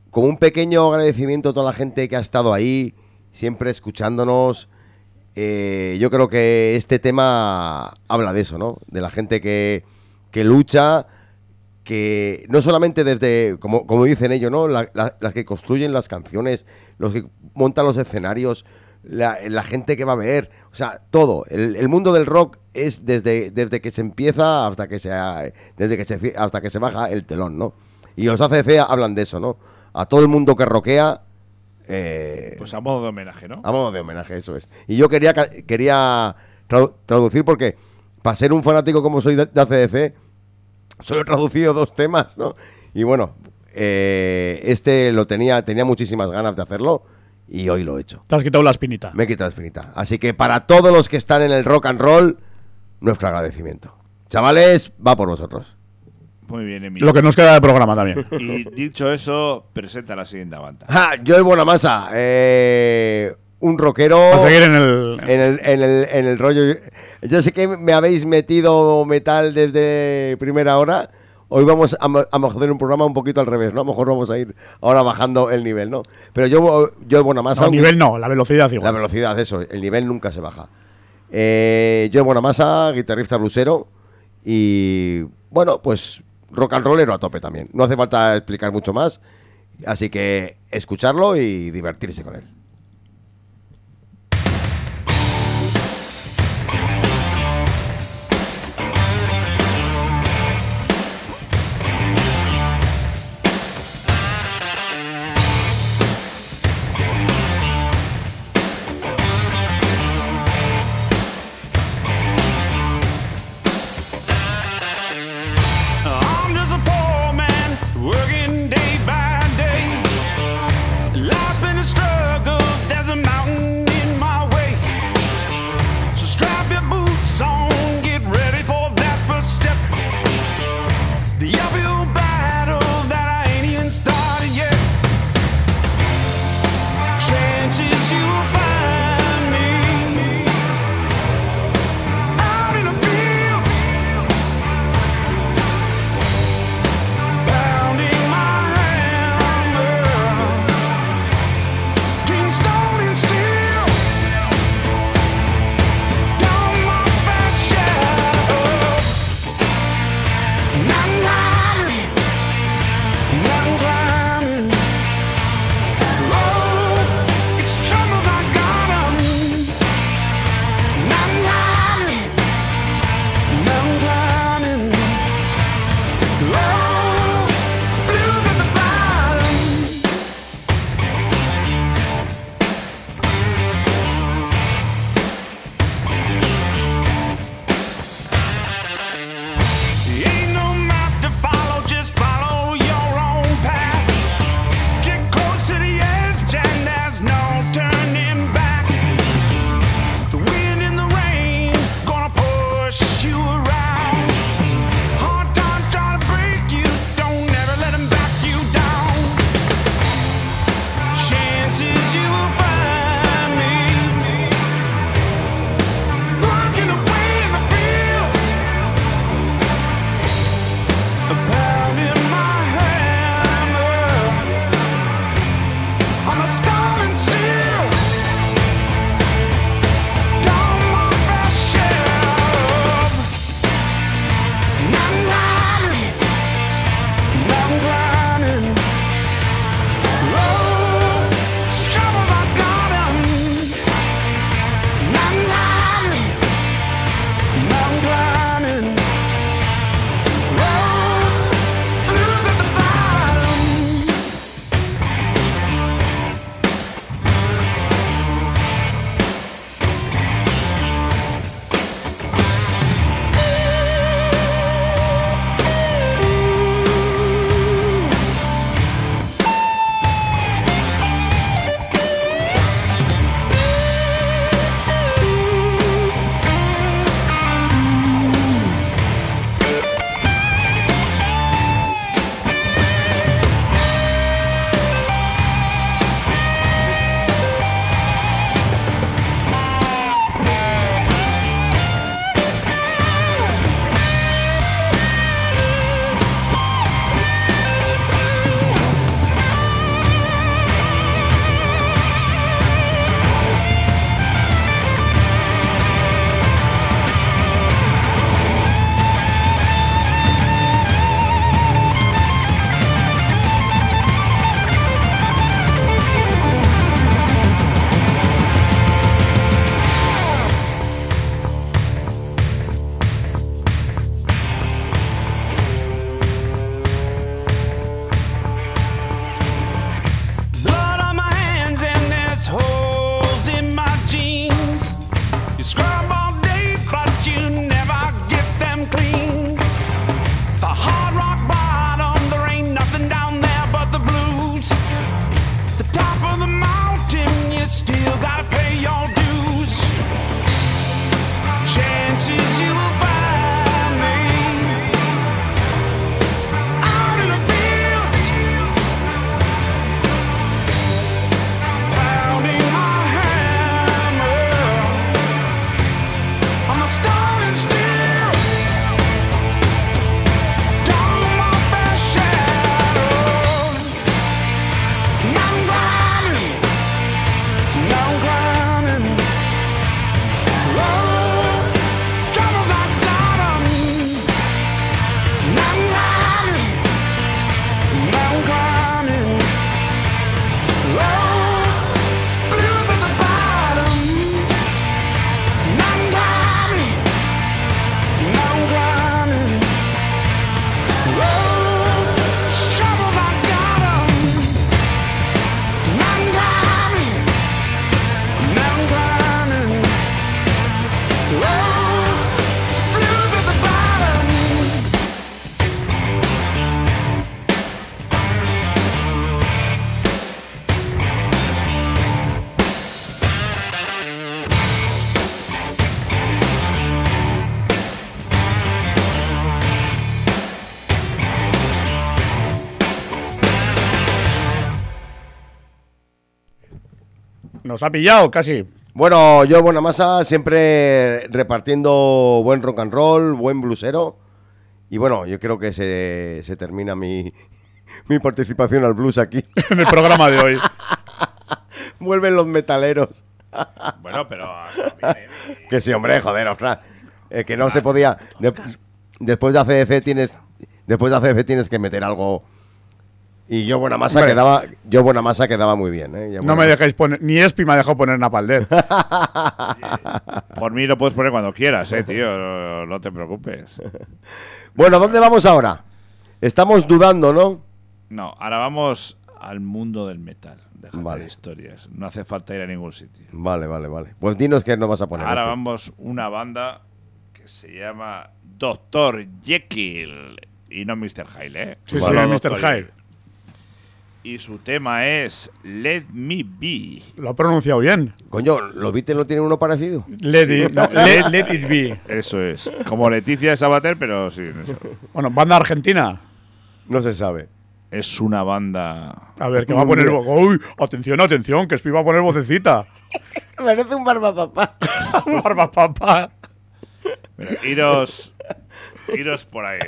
como un pequeño agradecimiento a toda la gente que ha estado ahí, siempre escuchándonos. eh, yo creo que este tema habla de eso, ¿no? De la gente que, que lucha, que no solamente desde, como, como dicen ellos, ¿no? La- la- las que construyen las canciones, los que montan los escenarios, la, la gente que va a ver, o sea, todo. El, el mundo del rock es desde, desde que se empieza hasta que se, desde que se, hasta que se baja el telón, ¿no? Y los ACC hablan de eso, ¿no? A todo el mundo que roquea, eh, Pues a modo de homenaje, ¿no? a modo de homenaje, eso es. Y yo quería, quería tradu- traducir porque, para ser un fanático como soy de, de ACDC, solo he traducido dos temas, ¿no? Y bueno, eh, este lo tenía, tenía muchísimas ganas de hacerlo y hoy lo he hecho. Te has quitado la espinita. Me he quitado la espinita. Así que para todos los que están en el rock and roll, nuestro agradecimiento. Chavales, va por vosotros. Muy bien, Emilio. Lo que nos queda del programa también. Y dicho eso, presenta la siguiente banda. Ah, Joel Bonamassa, eh, un rockero. A seguir en el. en el, en, el, en el rollo. Yo sé que me habéis metido metal desde primera hora. Hoy vamos a, a hacer un programa un poquito al revés, ¿no? A lo mejor vamos a ir ahora bajando el nivel, ¿no? Pero yo, yo Bonamassa. No, un- nivel no, la velocidad igual. La velocidad, eso, el nivel nunca se baja. Eh, yo Bonamassa, guitarrista blusero. Y bueno, pues rock and rollero a tope también. No hace falta explicar mucho más. Así que escucharlo y divertirse con él. Nos ha pillado casi. Bueno, yo buena masa, siempre repartiendo buen rock and roll, buen bluesero. Y bueno, yo creo que se, se termina mi, <laughs> mi participación al blues aquí. <laughs> en el programa de hoy. <laughs> Vuelven los metaleros. Bueno, pero. Que sí, hombre, joder, ostras. Eh, que no se podía. de- después de ACDC tienes. Después de ACDC tienes que meter algo. Y yo buena masa Hombre. quedaba. Yo buena masa quedaba muy bien, ¿eh? No me masa. dejáis poner. Ni Espi me ha dejado poner Napalder. <laughs> Por mí lo puedes poner cuando quieras, eh, tío. No, no te preocupes. <laughs> Bueno, ¿dónde vamos ahora? Estamos dudando, ¿no? No, ahora vamos al mundo del metal. Déjate Vale. de historias. No hace falta ir a ningún sitio. Vale, vale, vale. Pues dinos qué nos vas a poner. Ahora Espi. vamos una banda que se llama Doctor Jekyll y no Mr. Hyde, ¿eh? Sí, Vale. sí, Mr. Hyde. Y su tema es Let Me Be. Lo ha pronunciado bien. Coño, ¿los Beatles no tienen uno parecido? Let it, no, let, let it be. Eso es. Como Leticia Sabater, pero sí. eso. Bueno, banda argentina. No se sabe. Es una banda. A ver, que va a poner. ¡Uy! Atención, atención, que Espi va a poner vocecita. <laughs> Parece un barba papá. <laughs> Barba papá. Mira, iros. Iros por ahí.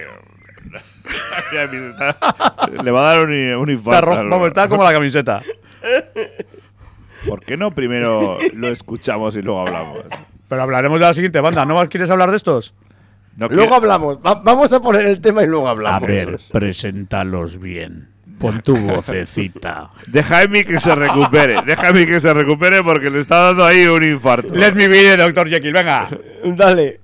Está- <laughs> le va a dar un, un Está infarto. rojo, vamos, está como la camiseta. <laughs> ¿Por qué no primero lo escuchamos y luego hablamos? Pero hablaremos de la siguiente banda. ¿No quieres hablar de estos? No Luego quiero- hablamos. Va- vamos a poner el tema y luego hablamos. A ver, preséntalos bien. Pon tu vocecita. <laughs> Deja a mí que se recupere. Deja a mí que se recupere porque le está dando ahí un infarto. Let me be, Doctor Jekyll, venga. Dale.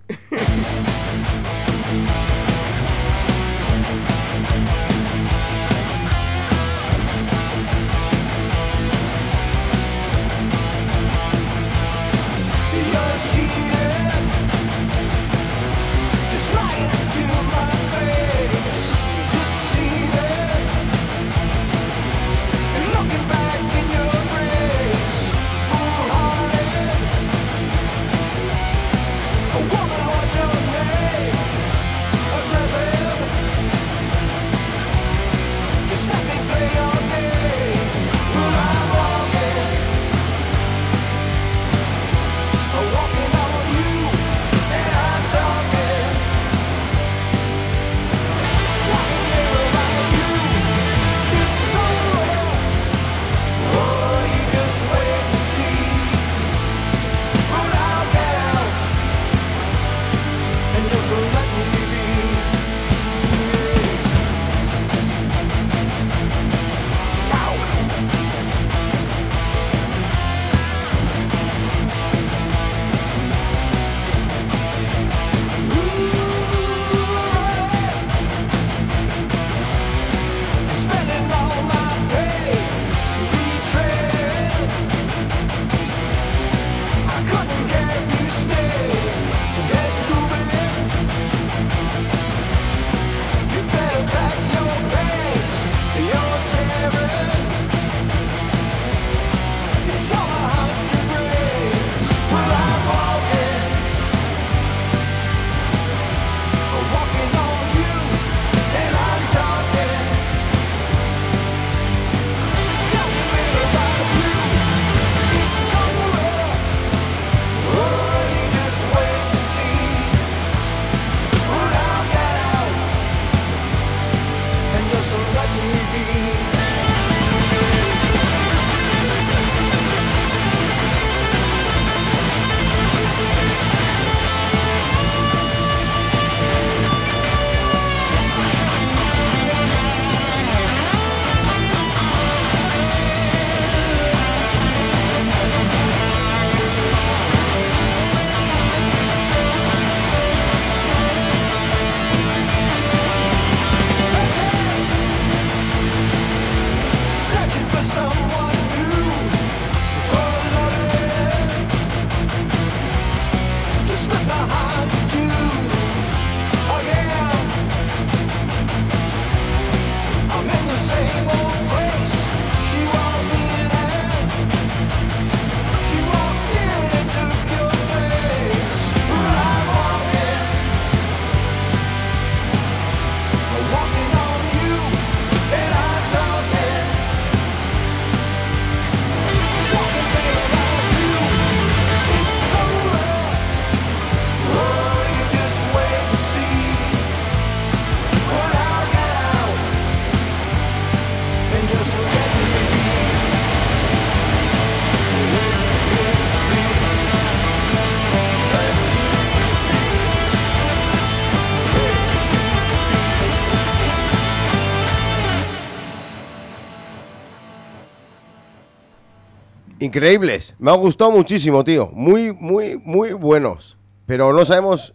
Increíbles. Me ha gustado muchísimo, tío. Muy, muy, muy buenos. Pero no sabemos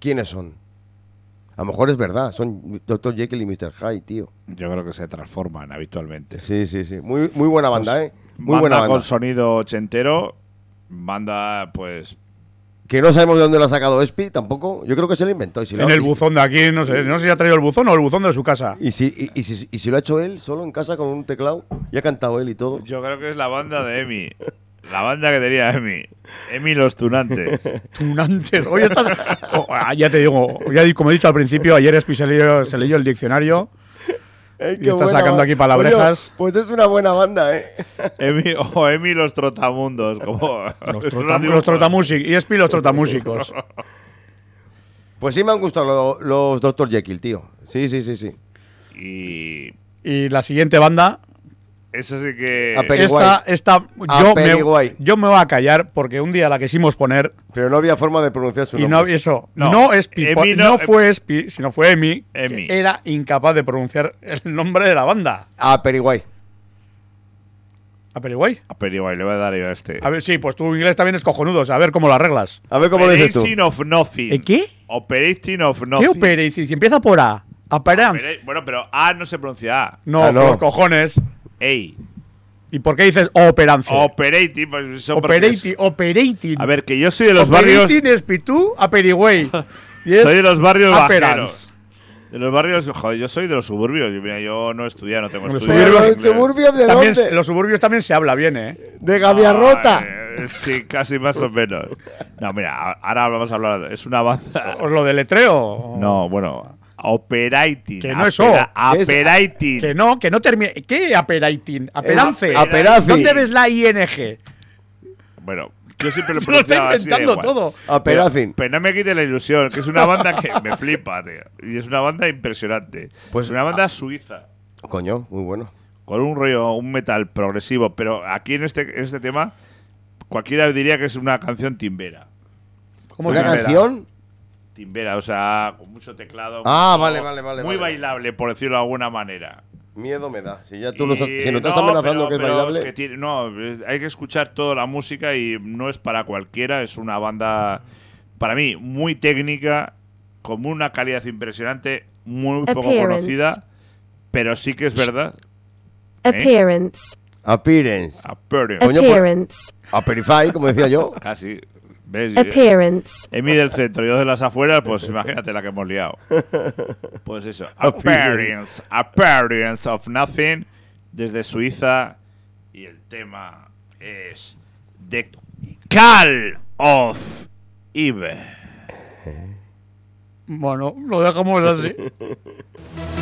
quiénes son. A lo mejor es verdad. Son Dr. Jekyll y Mr. Hyde, tío. Yo creo que se transforman habitualmente. Sí, sí, sí. Muy, muy buena banda, ¿eh? Muy banda buena banda. con sonido ochentero. Banda, pues. Que no sabemos de dónde lo ha sacado Espi tampoco. Yo creo que se lo inventó. Y si lo En ha- el buzón de aquí, no sé, no sé si ha traído el buzón o el buzón de su casa. Y si, y, y si, y si lo ha hecho él solo en casa con un teclado. Y ha cantado él y todo. Yo creo que es la banda de Emi. La banda que tenía Emi. Emi los tunantes. <laughs> Tunantes. Hoy estás. Oh, ah, ya te digo, ya como he dicho al principio, ayer Espi se leyó, se leyó el diccionario. Ey, Y está sacando aquí palabrejas. Oye, pues es una buena banda, ¿eh? <laughs> Emi, o Emi los trotamundos. Como Los, <laughs> es trota- una los dibujo. trotamúsicos. Y Espi los trotamúsicos. <laughs> Pues sí me han gustado lo- los Dr. Jekyll, tío. Sí, sí, sí, sí. Y. Y la siguiente banda. Eso sí que. Esta, yo, me, yo me voy a callar porque un día la quisimos poner Pero no había forma de pronunciar su y no nombre. eso. No, No, Espi, Emi no- no, fue Espi, sino fue Emi, que Emi. era incapaz de pronunciar el nombre de la banda. A Periguay. ¿A Periguay? A Periguay, le voy a dar yo a este. A ver, sí, pues tu inglés también es cojonudo, o sea, a ver cómo lo arreglas. A ver cómo lo dices tú. Operating of Nothing. ¿Eh, qué? Operating of Nothing. ¿Qué opera? Y si empieza por A, Bueno, pero A no se pronuncia A. No, Ah, no. por los cojones. Ey. ¿Y por qué dices Operance? Operating. Pues Operating. A ver, que yo soy de los barrios. Operating es Pitú a Perigüey. <laughs> Soy de los barrios bajeros. De los barrios. Joder, yo soy de los suburbios. Yo, mira, yo no he estudiado, no tengo estudios. Pero suburbios- los suburbios de También, dónde? en los suburbios también se habla bien, ¿eh? De Gaviarrota. Eh, Sí, casi más o menos. No, mira, ahora vamos a hablar. Es una banda. ¿Os lo deletreo? No, bueno. Operating. Que no es O. Operating. Que no, que no termine. ¿Qué Aperating? Aperance. ¿Dónde ves la ING? Bueno, yo siempre lo <laughs> Se lo está pronunciaba así, da inventando todo. A Pero, pero no me quite la ilusión, que es una banda que me flipa, tío. Y es una banda impresionante. Pues- es una banda suiza. Coño, muy bueno. Con un rollo, un metal progresivo. Pero aquí en este, en este tema, cualquiera diría que es una canción timbera. ¿Cómo ¿Una canción? Timbera, o sea, con mucho teclado. Ah, mucho- vale, vale, vale, Muy vale. bailable, por decirlo de alguna manera. Miedo me da. Si ya tú lo, Y- si no estás amenazando pero- que es bailable. que tiene- no, es- hay que escuchar toda la música y no es para cualquiera. Es una banda, para mí, muy técnica, con una calidad impresionante, muy poco Appearance. conocida, pero sí que es verdad. Appearance. Appearance. Appearance. Coño, pues- Appearance. Aperify, como decía yo. Casi. ¿Ves? Appearance. Emi del centro y yo de las afueras, pues imagínate la que hemos liado. <laughs> Pues eso, Appearance, Appearance of Nothing, desde Suiza. Y el tema es The Call of Eve. Bueno, lo dejamos así. <laughs>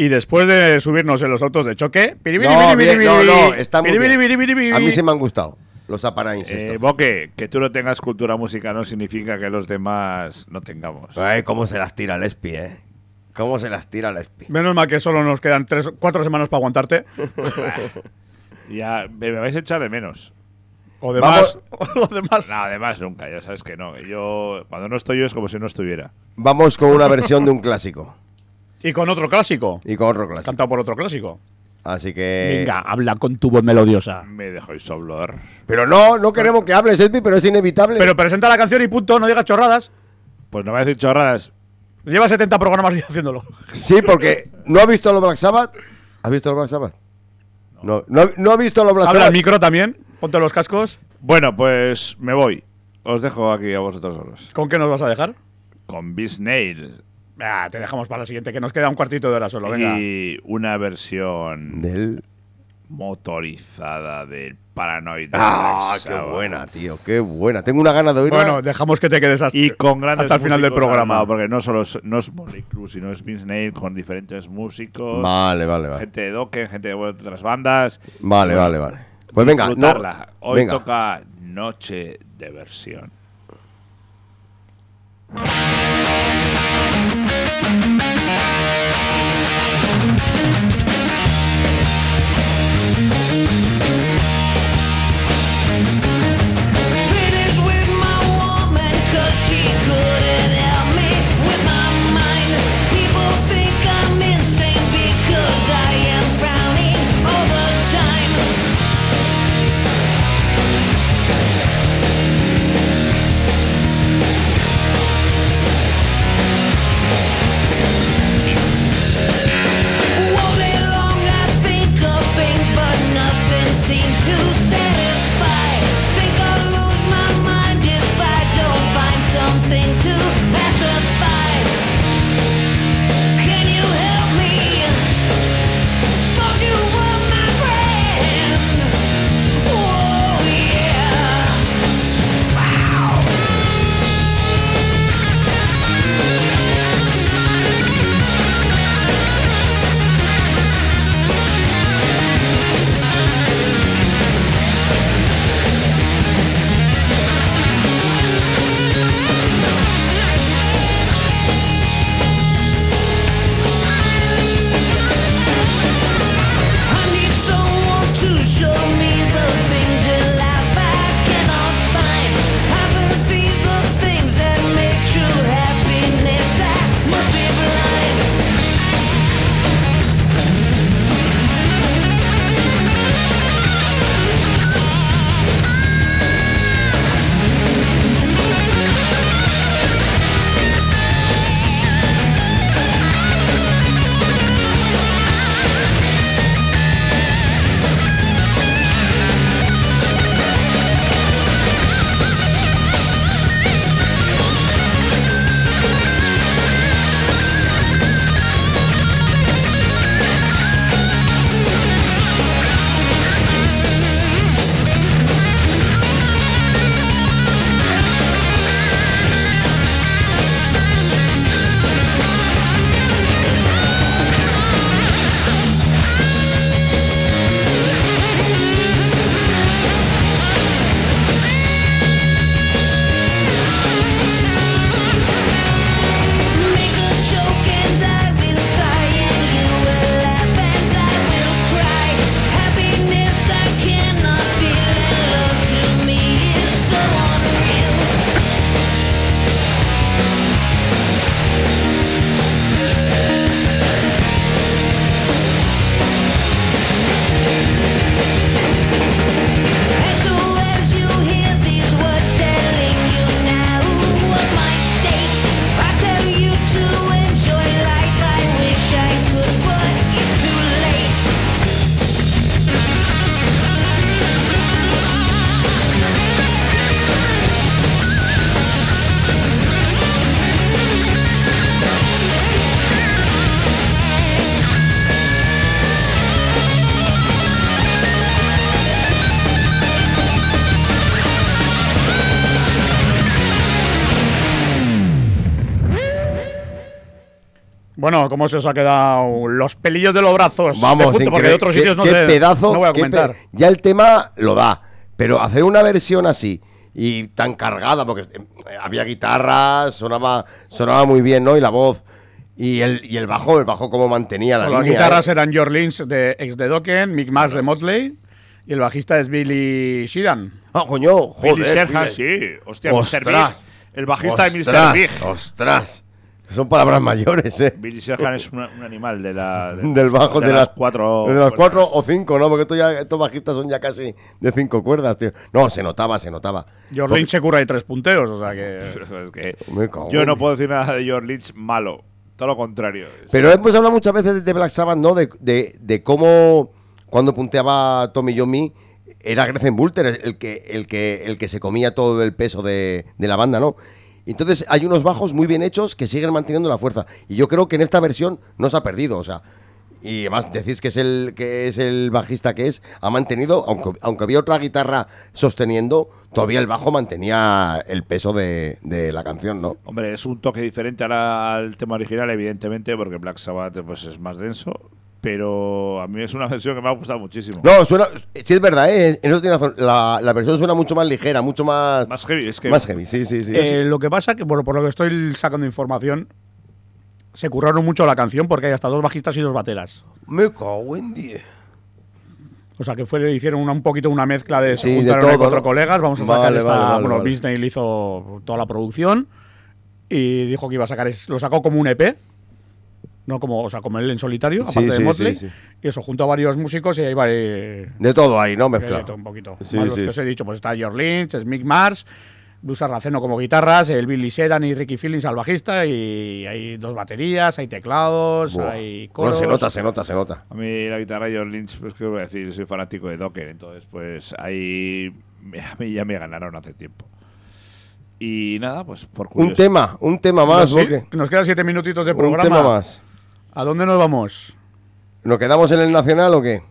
Y después de subirnos en los autos de choque, No, bien, no, no, está muy bien. A mí sí me han gustado los Aparains Eh. Boque, que tú no tengas cultura musical no significa que los demás no tengamos. Ay, cómo se las tira el Espi, eh. Cómo se las tira el Espi. Menos mal que solo nos quedan tres, cuatro semanas para aguantarte. <laughs> Ya me, me vais a echar de menos. O demás. Vamos. <laughs> O demás. No, además nunca, ya sabes que no. Yo, cuando no estoy yo es como si no estuviera. Vamos con una versión de un clásico. Y con otro clásico. Y con otro clásico. Cantado por otro clásico. Así que. Venga, habla con tu voz melodiosa. Me dejáis hablar. Pero no, no queremos que hables, Espi, pero es inevitable. Pero presenta la canción y punto, no digas chorradas. Pues no me decir chorradas. Lleva 70 programas ya <laughs> haciéndolo. Sí, porque ¿no ha visto los Black Sabbath? ¿Has visto los Black Sabbath? No, no, no ha visto los Black Habla al Sabbath. micro también. Ponte los cascos. Bueno, pues me voy. Os dejo aquí a vosotros solos. ¿Con qué nos vas a dejar? Con Bisnail. Ah, te dejamos para la siguiente, que nos queda un cuartito de hora solo. Venga. Y una versión Del... motorizada del Paranoid. Ah, qué buena, tío, qué buena. Tengo una gana de oírla. Bueno, dejamos que te quedes hasta, Y con grandes hasta el final del programa. porque no solo es, no es Motley Crue, sino es Vince Neil con diferentes músicos. vale, vale, vale. Gente de Dokken, gente de otras bandas. Vale, vale, vale. Pues venga, no, Disfrutarla. Hoy venga. toca Noche de Versión. Bueno, ¿cómo se os ha quedado los pelillos de los brazos? de Vamos, punto? porque increíble. de otros Qué- sitios no qué sé. pedazo, no voy a qué pe- comentar. ya el tema lo da, pero hacer una versión así y tan cargada, porque eh, había guitarras, sonaba, sonaba muy bien, ¿no? Y la voz. Y el, y el bajo, el bajo como mantenía la Las línea. guitarras ¿eh? eran George Lynch de ex de Dokken, Mick Mars de Motley y el bajista es Billy Sheehan. Ah, coño, joder. Billy Serhan, sí. Hostia, Mr. Ostras. Big. El bajista de Mr. Ostras, Big. Ostras. Son palabras mayores, ¿eh? Billy Serhan es una- un animal de la, de- Del bajo de, las las cuatro. de las cuatro o cinco, ¿no? Porque estos, ya, estos bajistas son ya casi de cinco cuerdas, tío. No, se notaba, se notaba. George Lynch se curra de tres punteos, o sea que. <laughs> Es que <laughs> Me cago yo no puedo decir nada de George Lynch malo. Todo lo contrario. Pero hemos hablado muchas veces de Black Sabbath, ¿no? De, de, de cómo cuando punteaba Tommy Yomi era Gretchen Bulter el que, el que, el que se comía todo el peso de, de la banda, ¿no? Entonces hay unos bajos muy bien hechos que siguen manteniendo la fuerza. Y yo creo que en esta versión no se ha perdido, o sea. Y además decís que es el que es el bajista que es, ha mantenido, aunque, aunque había otra guitarra sosteniendo, todavía el bajo mantenía el peso de, de la canción, ¿no? Hombre, es un toque diferente ahora al tema original, evidentemente, porque Black Sabbath pues, es más denso. Pero a mí es una versión que me ha gustado muchísimo. No, suena. Sí, es verdad, ¿eh? En eso tiene razón. La, la versión suena mucho más ligera, mucho más. Más heavy, es que. más heavy, sí, sí, sí. Eh, lo que pasa que, bueno, por lo que estoy sacando información, se curraron mucho la canción porque hay hasta dos bajistas y dos bateras. Me cago en diez. O sea que fue, hicieron una- un poquito una mezcla de se Sí, de juntaron ahí todo, cuatro ¿no? colegas, vamos a sacar esta. vale, vale, bueno, vale. Disney le hizo toda la producción y dijo que iba a sacar, es- lo sacó como un EP. No como, o sea, como él en solitario, Sí, aparte de sí, Motley. sí, sí. Y eso, junto a varios músicos y ahí va eh, De todo ahí, ¿no? de Mezcla. todo un poquito. Sí, Más los sí, que os he dicho, pues está George Lynch, es Mick Mars, Bruce Arraceno como guitarras, el Billy Sheehan y Ricky Feelings al bajista y hay dos baterías, hay teclados, Buah. hay No, coros. se nota, se nota, se nota. A mí la guitarra de George Lynch, pues que voy a decir, soy fanático de Docker, entonces pues ahí me- a mí ya me ganaron hace tiempo. Y nada, pues por Un curiosidad. tema, un tema más, Sí, Boque. Nos quedan siete minutitos de Un programa. tema más. ¿A dónde nos vamos? ¿Nos quedamos en el nacional o qué?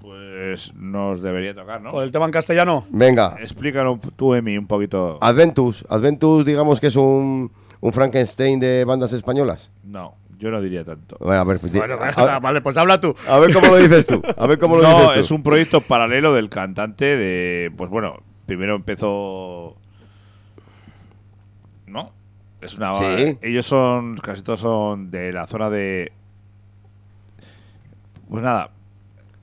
Pues nos debería tocar, ¿no? ¿Con el tema en castellano? Venga. Explícanos tú, Emi, un poquito. Adventus. Adventus, digamos que es un, un Frankenstein de bandas españolas. No, yo no diría tanto. Bueno, a ver, di- Bueno, a, vale, pues habla tú. a ver cómo lo dices tú. A ver cómo lo No, dices tú. es un proyecto paralelo del cantante de. Pues bueno, primero empezó. ¿No? Es una. Sí. Ellos son. Casi todos son de la zona de. Pues nada.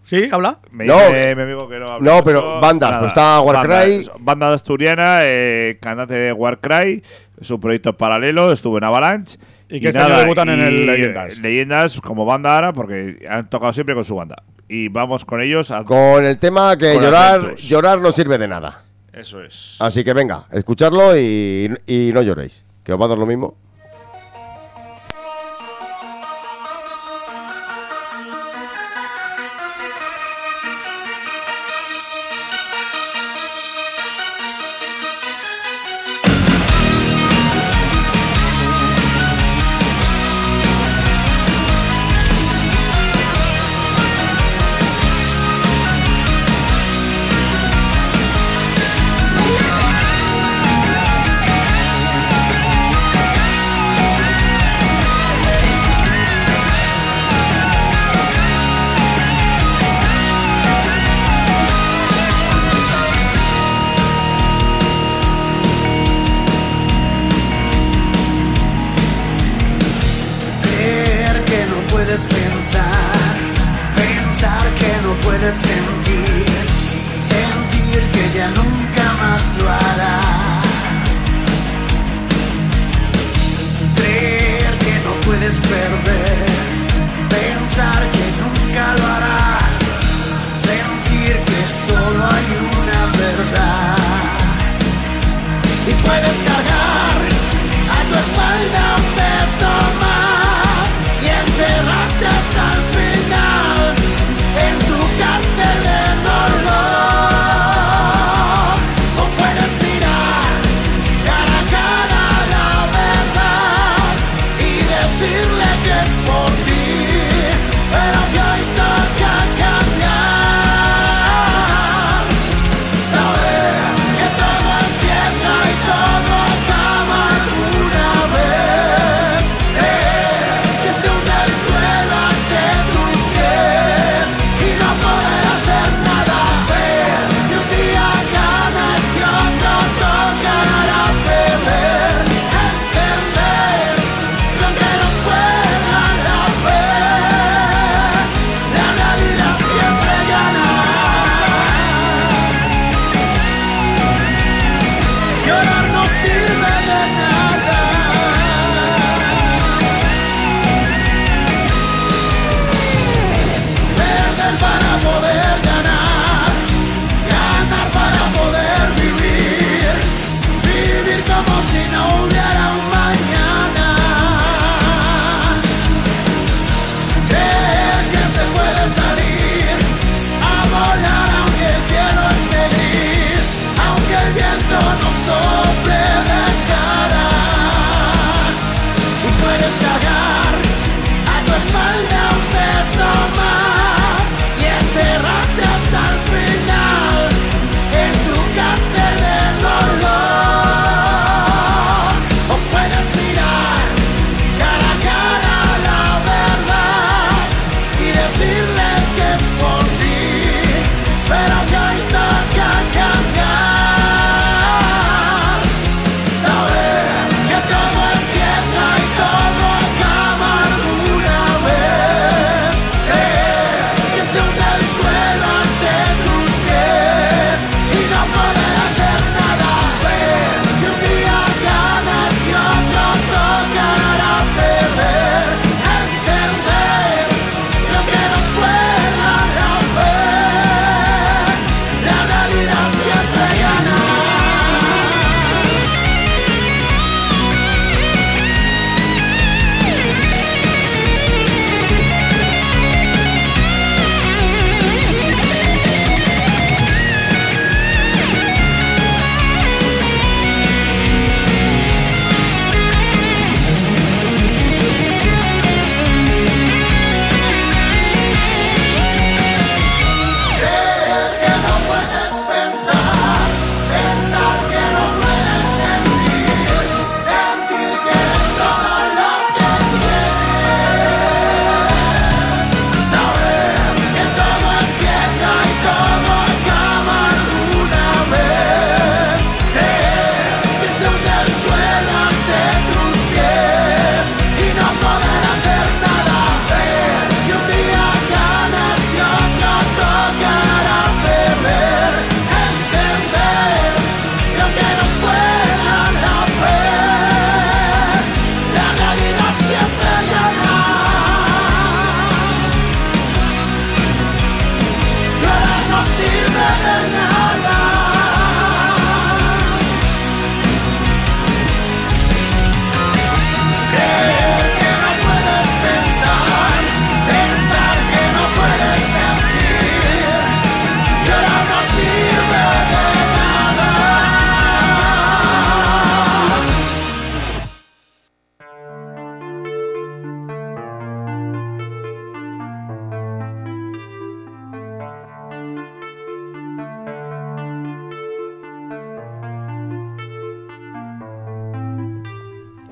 ¿Sí? ¿Habla? Me No, dice mi amigo que no hable no, pero mucho. bandas, Nada, pues está Warcry. Banda, banda asturiana, eh, cantante de Warcry. Es un proyecto paralelo, estuvo en Avalanche. Y que este año debutan en el y, Leyendas. Leyendas como banda ahora, porque han tocado siempre con su banda. Y vamos con ellos a. Con el tema que llorar, llorar no sirve de nada. Eso es. Así que venga, escucharlo y, y no lloréis. Que os va a dar lo mismo.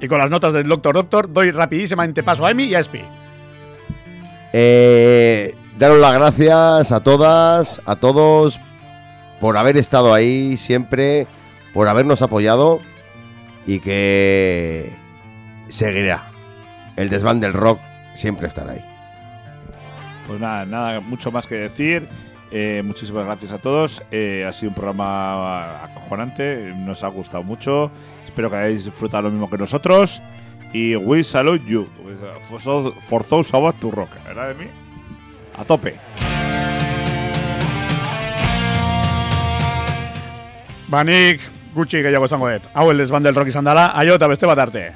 Con las notas del Doctor Doctor, doy rapidísimamente paso a Emi y a Espi. Eh, daros las gracias a todas, a todos, por haber estado ahí siempre, por habernos apoyado y que seguirá. El desván del rock siempre estará ahí. Pues nada, nada, mucho más que decir. Eh, muchísimas gracias a todos. Eh, ha sido un programa acojonante. Nos ha gustado mucho. Espero que hayáis disfrutado lo mismo que nosotros. Y we salute you. For those- about to rock. ¿Verdad de mí? A tope. Banik, gutxi gehiago esango dut. Hau el desban del rock izan dela, aio eta beste bat arte.